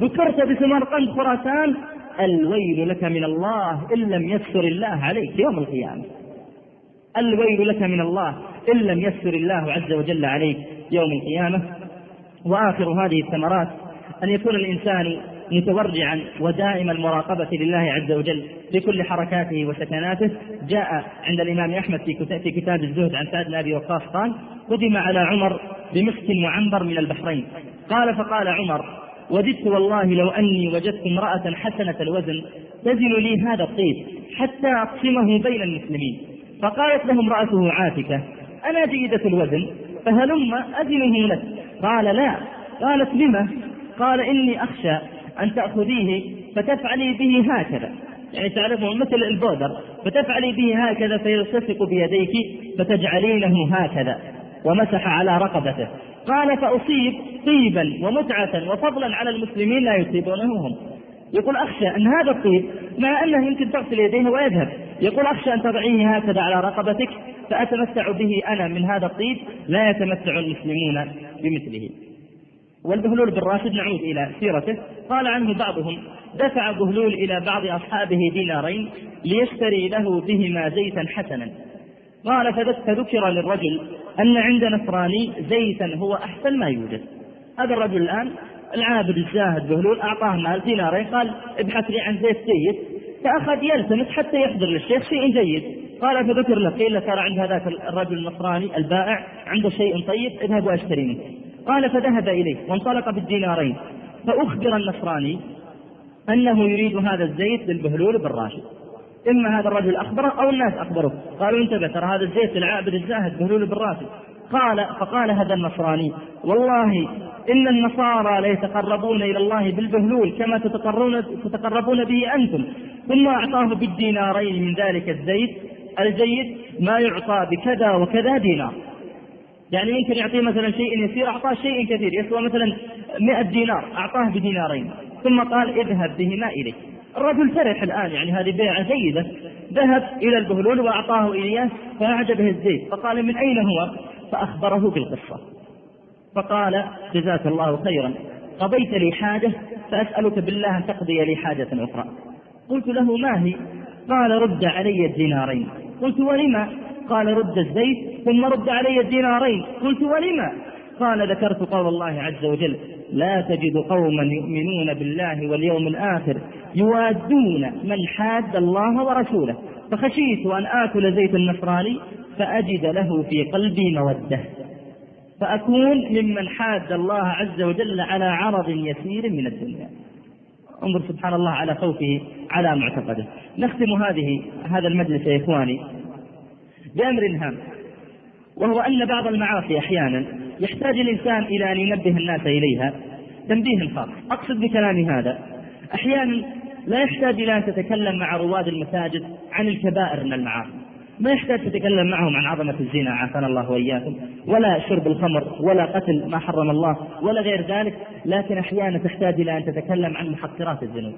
ذكرت بسمرقند خراسان الويل لك من الله إن لم يسر الله عليك. يوم القيامة. الويل لك من الله إن لم يسر الله عز وجل عليك. يوم القيامة. وآخر هذه الثمرات أن يكون الإنسان متورعا ودائم المراقبة لله عز وجل في كل حركاته وسكناته. جاء عند الإمام أحمد في كتاب الزهد عن سعد بن أبي وقاص قال قدم على عمر بمسك وعنبر من البحرين. قال فقال عمر وددت والله لو أني وجدت امرأة حسنة الوزن تزن لي هذا الطيب حتى أقسمه بين المسلمين. فقالت له امرأته عاتكة أنا جيدة الوزن فهلم أزنه لك. قال لا. قالت لما؟ قال إني أخشى أن تأخذيه فتفعلي به هكذا. يعني تعرفون مثل البودر فتفعلي به هكذا فيلتصق بيديك فتجعلينه هكذا. ومسح على رقبته. قال فأصيب طيبا ومتعة وفضلا على المسلمين لا يصيبونه هم. يقول أخشى أن هذا الطيب مع أنه يمكن تغسل يديه ويذهب. يقول أخشى أن تضعيه هكذا على رقبتك فأتمتع به أنا من هذا الطيب لا يتمتع المسلمون بمثله. والبهلول بن راشد نعود إلى سيرته. قال عنه بعضهم دفع بهلول إلى بعض أصحابه دينارين ليشتري له بهما زيتا حسنا. قال فذكر للرجل أن عند نصراني زيتا هو أحسن ما يوجد. هذا الرجل الآن العابد الزاهد بهلول أعطاه مال دينارين قال ابحث لي عن زيت جيد. فأخذ يلتمس حتى يحضر للشيخ شيء جيد. قال فذكر له قيل ترى عند هذاك الرجل النصراني البائع عنده شيء طيب اذهب وأشتري منه. قال فذهب إليه وانطلق بالدينارين فأخبر النصراني أنه يريد هذا الزيت للبهلول بن راشد إما هذا الرجل أخبره أو الناس أخبروه قالوا انتبه ترى هذا الزيت العابد الزاهد بهلول بن راشد قال فقال هذا النصراني والله إن النصارى ليتقربون إلى الله بالبهلول كما تتقربون, تتقربون به أنتم. ثم أعطاه بالدينارين من ذلك الزيت الجيد ما يعطى بكذا وكذا دينار. يعني يمكن يعطيه مثلا شيء يسير أعطاه شيء كثير يسوى مثلا 100 دينار أعطاه بدينارين ثم قال اذهب بهما إليه الرجل فرح الآن يعني هذه بيعة جيدة. ذهب إلى البهلول وأعطاه إياه فأعجبه الزيت فقال من أين هو؟ فأخبره بالقصة. فقال جزاك الله خيرا قضيت لي حاجة فأسألك بالله أن تقضي لي حاجة أخرى. قلت له ما هي؟ قال رد علي الدينارين. قلت ولما؟ قال رد الزيت ثم رد علي الدينارين قلت ولما؟ قال ذكرت قول الله عز وجل لا تجد قوما يؤمنون بالله واليوم الآخر يوادون من حاد الله ورسوله. فخشيت أن آكل زيت النصراني فأجد له في قلبي مودة. فأكون ممن حاد الله عز وجل على عرض يسير من الدنيا. انظر سبحان الله على خوفه على معتقده. نختم هذه هذا المجلس يا إخواني بأمر هام وهو أن بعض المعاصي أحيانا يحتاج الإنسان إلى أن ينبه الناس إليها تنبيه خاص أقصد بكلامي هذا أحيانا لا يحتاج إلى أن تتكلم مع رواد المساجد عن الكبائر من المعاصي. ما يحتاج تتكلم معهم عن عظمة الزنا عافانا الله وإياكم ولا شرب الخمر ولا قتل ما حرم الله ولا غير ذلك. لكن أحيانا تحتاج إلى أن تتكلم عن محقرات الذنوب.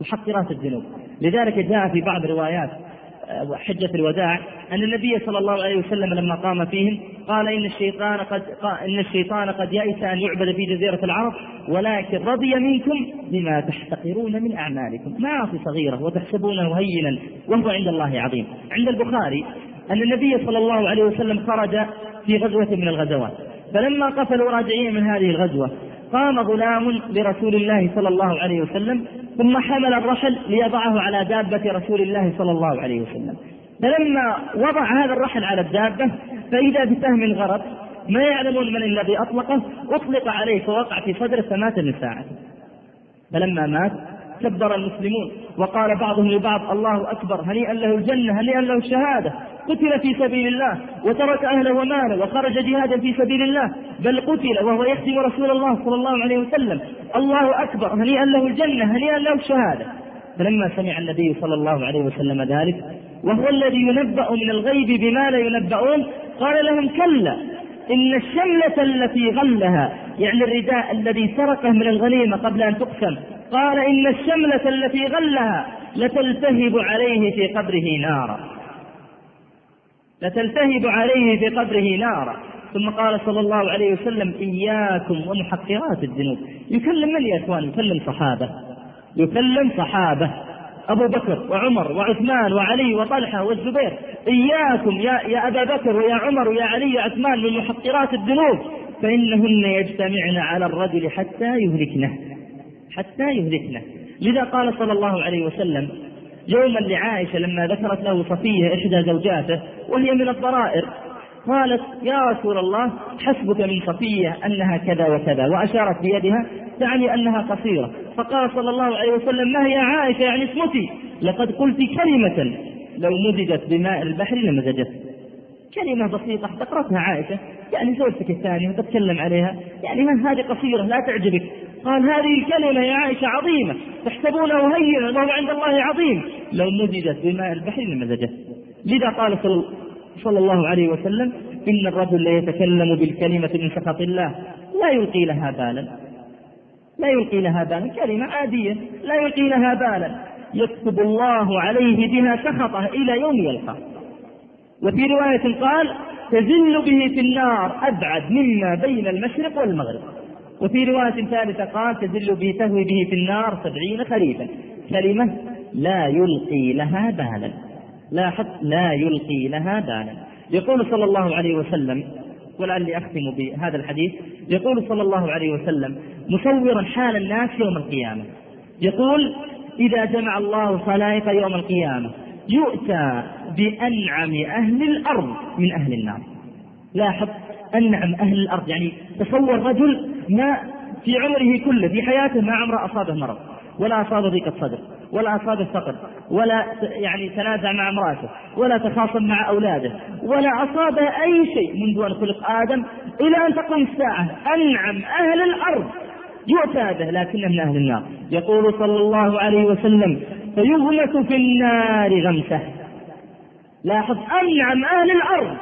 محقرات الذنوب. لذلك جاء في بعض روايات حجة الوداع أن النبي صلى الله عليه وسلم لما قام فيهم قال إن الشيطان قد إن الشيطان قد يئس أن يعبد في جزيرة العرب ولكن رضي منكم بما تحتقرون من أعمالكم. معاصي صغيرة وتحسبونه هينا وهو عند الله عظيم. عند البخاري أن النبي صلى الله عليه وسلم خرج في غزوة من الغزوات. فلما قفلوا راجعين من هذه الغزوة قام غلام لرسول الله صلى الله عليه وسلم ثم حمل الرحل ليضعه على دابة رسول الله صلى الله عليه وسلم. فلما وضع هذا الرحل على الدابة فإذا بسهم غرب ما يعلمون من الذي أطلقه أطلق عليه فوقع في صدره فمات من ساعته. فلما مات كبر المسلمون وقال بعضهم لبعض الله أكبر هنيئا له الجنة هنيئا له الشهادة. قتل في سبيل الله وترك أهله وماله وخرج جهادا في سبيل الله بل قتل وهو يخدم رسول الله صلى الله عليه وسلم. الله أكبر هنيئا له الجنة هنيئا له الشهادة. فلما سمع النبي صلى الله عليه وسلم ذلك وهو الذي ينبأ من الغيب بما لا ينبؤون قال لهم كلا إن الشملة التي غلها يعني الرداء الذي سرقه من الغنيمة قبل أن تقسم قال إن الشملة التي غلها لتلتهب عليه في قبره نارا. لتلتهب عليه في قبره نارا. ثم قال صلى الله عليه وسلم إياكم ومحقرات الذنوب. يكلم من يا إخوان؟ يكلم صحابة. يكلم صحابة. أبو بكر وعمر وعثمان وعلي وطلحة والزبير. إياكم يا, يا أبا بكر ويا عمر ويا علي وعثمان من محقرات الذنوب. فإنهن يجتمعن على الرجل حتى يهلكنه. حتى يهلكنه. لذا قال صلى الله عليه وسلم يوما لعائشة لما ذكرت له صفية إحدى زوجاته وهي من الضرائر قالت يا رسول الله حسبك من صفية أنها كذا وكذا وأشارت بيدها تعني أنها قصيرة. فقال صلى الله عليه وسلم ما هي عائشة يعني اسمتي؟ لقد قلت كلمة لو مزجت بماء البحر لمزجت كلمة بسيطة ذكرتها عائشة يعني زوجتك الثانية وتتكلم عليها يعني هذه قصيرة لا تعجبك. قال هذه الكلمة يا عائشة عظيمة تحسبونه هينا وهو عند الله عظيم. لو مزجت بماء البحر لمزجت لذا قال صلى الله عليه وسلم إن الرجل ليتكلم بالكلمة من سخط الله لا يلقي لها بالا. لا يلقي لها بالا كلمة عادية لا يلقي لها بالا. يكتب الله عليه بها سخطه إلى يوم يلقاه. وفي رواية قال تزل به في النار أبعد مما بين المشرق والمغرب. وفي رواية ثالثة قال تزل به تهوي به في النار سبعين خريفا. كلمة لا يلقي لها بالا. لاحظ لا يلقي لها بالا. يقول صلى الله عليه وسلم ولعلي أختم بهذا الحديث يقول صلى الله عليه وسلم مصورا حال الناس يوم القيامة. يقول إذا جمع الله خلائق يوم القيامة يؤتى بأنعم أهل الأرض من أهل النار. لاحظ أنعم أهل الأرض. يعني تصور رجل ما في عمره كله في حياته ما عمره أصابه مرض ولا أصابه ضيقة صدر ولا أصابه فقر ولا يعني تنازع مع امرأته ولا تخاصم مع أولاده ولا أصابه أي شيء منذ أن خلق آدم إلى أن تقوم الساعة. أنعم أهل الأرض. يؤتى به لكنه من أهل النار. يقول صلى الله عليه وسلم فيغمس في النار غمسة. لاحظ أنعم أهل الأرض.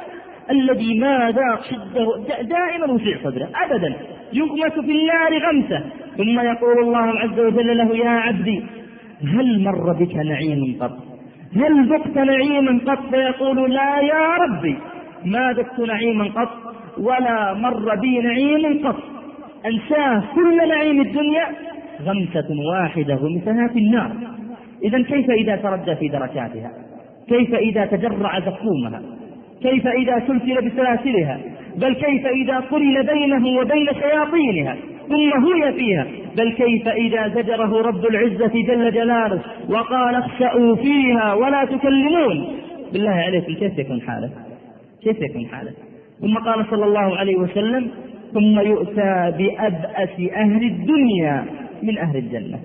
الذي ما ذاق شده دائما وسع صدره أبدا. يغمس في النار غمسة. ثم يقول الله عز وجل له يا عبدي هل مر بك نعيم قط؟ هل ذقت نعيما قط؟ فيقول لا يا ربي ما ذقت نعيما قط ولا مر بي نعيم قط. أنساه كل نعيم الدنيا غمسة واحدة غمسها في النار. إذا كيف إذا تردى في دركاتها؟ كيف إذا تجرع زقومها؟ كيف إذا سلسل بسلاسلها بل كيف إذا قرن بينه وبين شياطينها ثم هي فيها بل كيف إذا زجره رب العزة جل جلاله وقال اخسأوا فيها ولا تكلمون. بالله عليكم كيف يكون حاله كيف يكون حاله ثم قال صلى الله عليه وسلم ثم يؤتى بأبأس أهل الدنيا من أهل الجنة.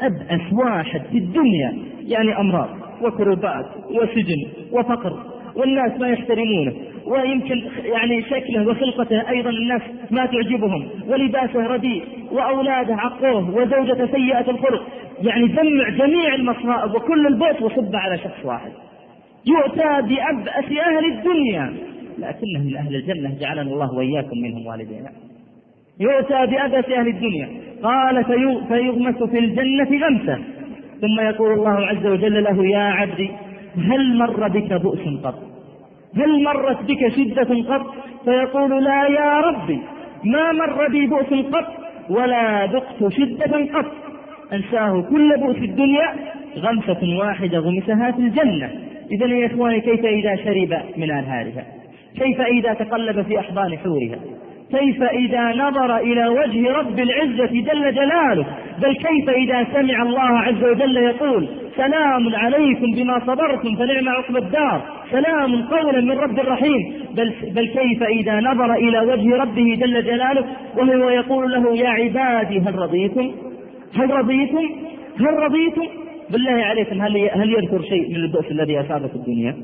أبأس واحد في الدنيا يعني أمراض وكربات وسجن وفقر. والناس ما يحترمونه ويمكن يعني شكله وخلقته أيضا الناس ما تعجبهم ولباسه رديء وأولاده عقوه وزوجته سيئة الخلق. يعني جمع جميع المصائب وكل البؤس وصب على شخص واحد. يؤتى بأبأس أهل الدنيا. لكنه من أهل الجنة جعلنا الله وإياكم منهم والدينا. يؤتى بأبأس أهل الدنيا. قال فيغمس في الجنة غمسة. ثم يقول الله عز وجل له يا عبدي هل مر بك بؤس قط؟ هل مرت بك شدة قط؟ فيقول لا يا ربي ما مر بي بؤس قط ولا ذقت شدة قط. أنساه كل بؤس الدنيا غمسة واحدة غمسها في الجنة. إذا يا إخواني كيف إذا شرب من أنهارها؟ كيف إذا تقلب في أحضان حورها؟ كيف إذا نظر إلى وجه رب العزة جل جلاله؟ بل كيف إذا سمع الله عز وجل يقول سلام عليكم بما صبرتم فنعم عقب الدار سلام قولا من رب رحيم بل, بل كيف إذا نظر إلى وجه ربه جل جلاله؟ وهو يقول له يا عبادي هل رضيتم؟ هل رضيتم؟ هل رضيتم؟ بالله عليكم هل هل يذكر شيء من البؤس الذي أصابه في الدنيا؟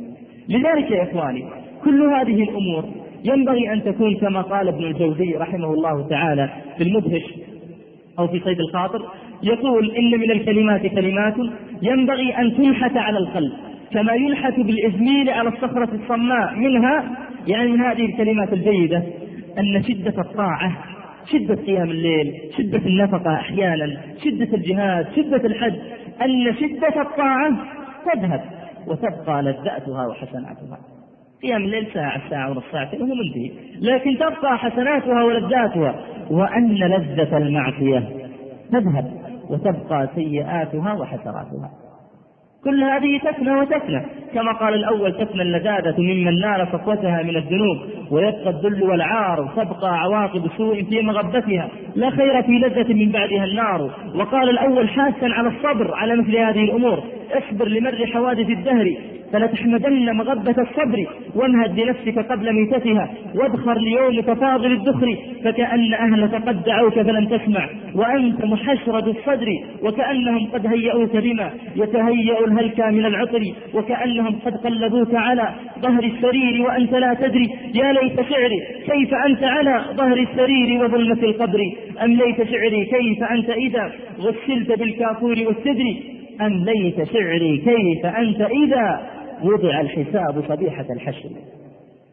لذلك يا إخواني كل هذه الأمور ينبغي أن تكون كما قال ابن الجوزي رحمه الله تعالى في المدهش أو في صيد الخاطر يقول إن من الكلمات كلمات ينبغي أن تنحت على القلب كما ينحت بالإزميل على الصخرة الصماء منها يعني من هذه الكلمات الجيدة أن شدة الطاعة شدة قيام الليل شدة النفقة أحيانا شدة الجهاد شدة الحج أن شدة الطاعة تذهب وتبقى لذاتها وحسناتها. قيام الليل ساعة ساعة ونص ساعتين وهو منتهي لكن تبقى حسناتها ولذاتها. وأن لذة المعصية تذهب وتبقى سيئاتها وحسراتها. كل هذه تفنى وتفنى. كما قال الأول تفنى اللذاذة ممن نال صفوتها من الذنوب. ويبقى الذل والعار وتبقى عواقب سوء في مغبتها. لا خير في لذة من بعدها النار. وقال الأول حاسا على الصبر على مثل هذه الأمور. اصبر لمر حوادث الدهر. فلتحمدن مغبة الصبر وانهد لنفسك قبل ميتتها وادخر ليوم تفاضل الدخر فكأن أهلك قد دعوك فلم تسمع وأنت محشرد الصدر وكأنهم قد هيئوك بما يتهيأ الهلكى من العطر وكأنهم قد قلبوك على ظهر السرير وأنت لا تدري يا ليت شعري كيف أنت على ظهر السرير وظلمة القبر أم ليت شعري كيف أنت إذا غسلت بالكافور والسدر أم ليت شعري كيف أنت إذا وضع الحساب صبيحة الحشر.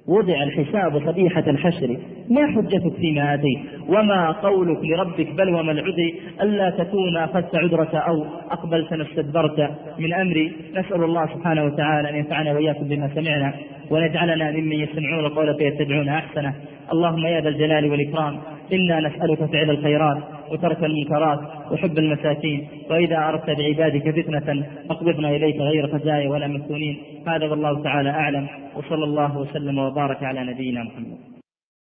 وضع الحساب صبيحة الحشر. ما حجتك فيما أتيت؟ وما قولك لربك؟ بل وما العذر؟ ألا تكون أخذت عذرك أو أقبلت ما استدبرت من أمري؟ نسأل الله سبحانه وتعالى أن ينفعنا وإياكم بما سمعنا. ونجعلنا ممن يستمعون القول فيتبعون أحسنه. اللهم يا ذا الجلال والإكرام إنا نسألك فعل الخيرات وترك المنكرات وحب المساكين وإذا أردت بعبادك فتنة أقبضنا إليك غير خزايا ولا مفتونين هذا والله تعالى أعلم وصلى الله وسلم وبارك على نبينا محمد.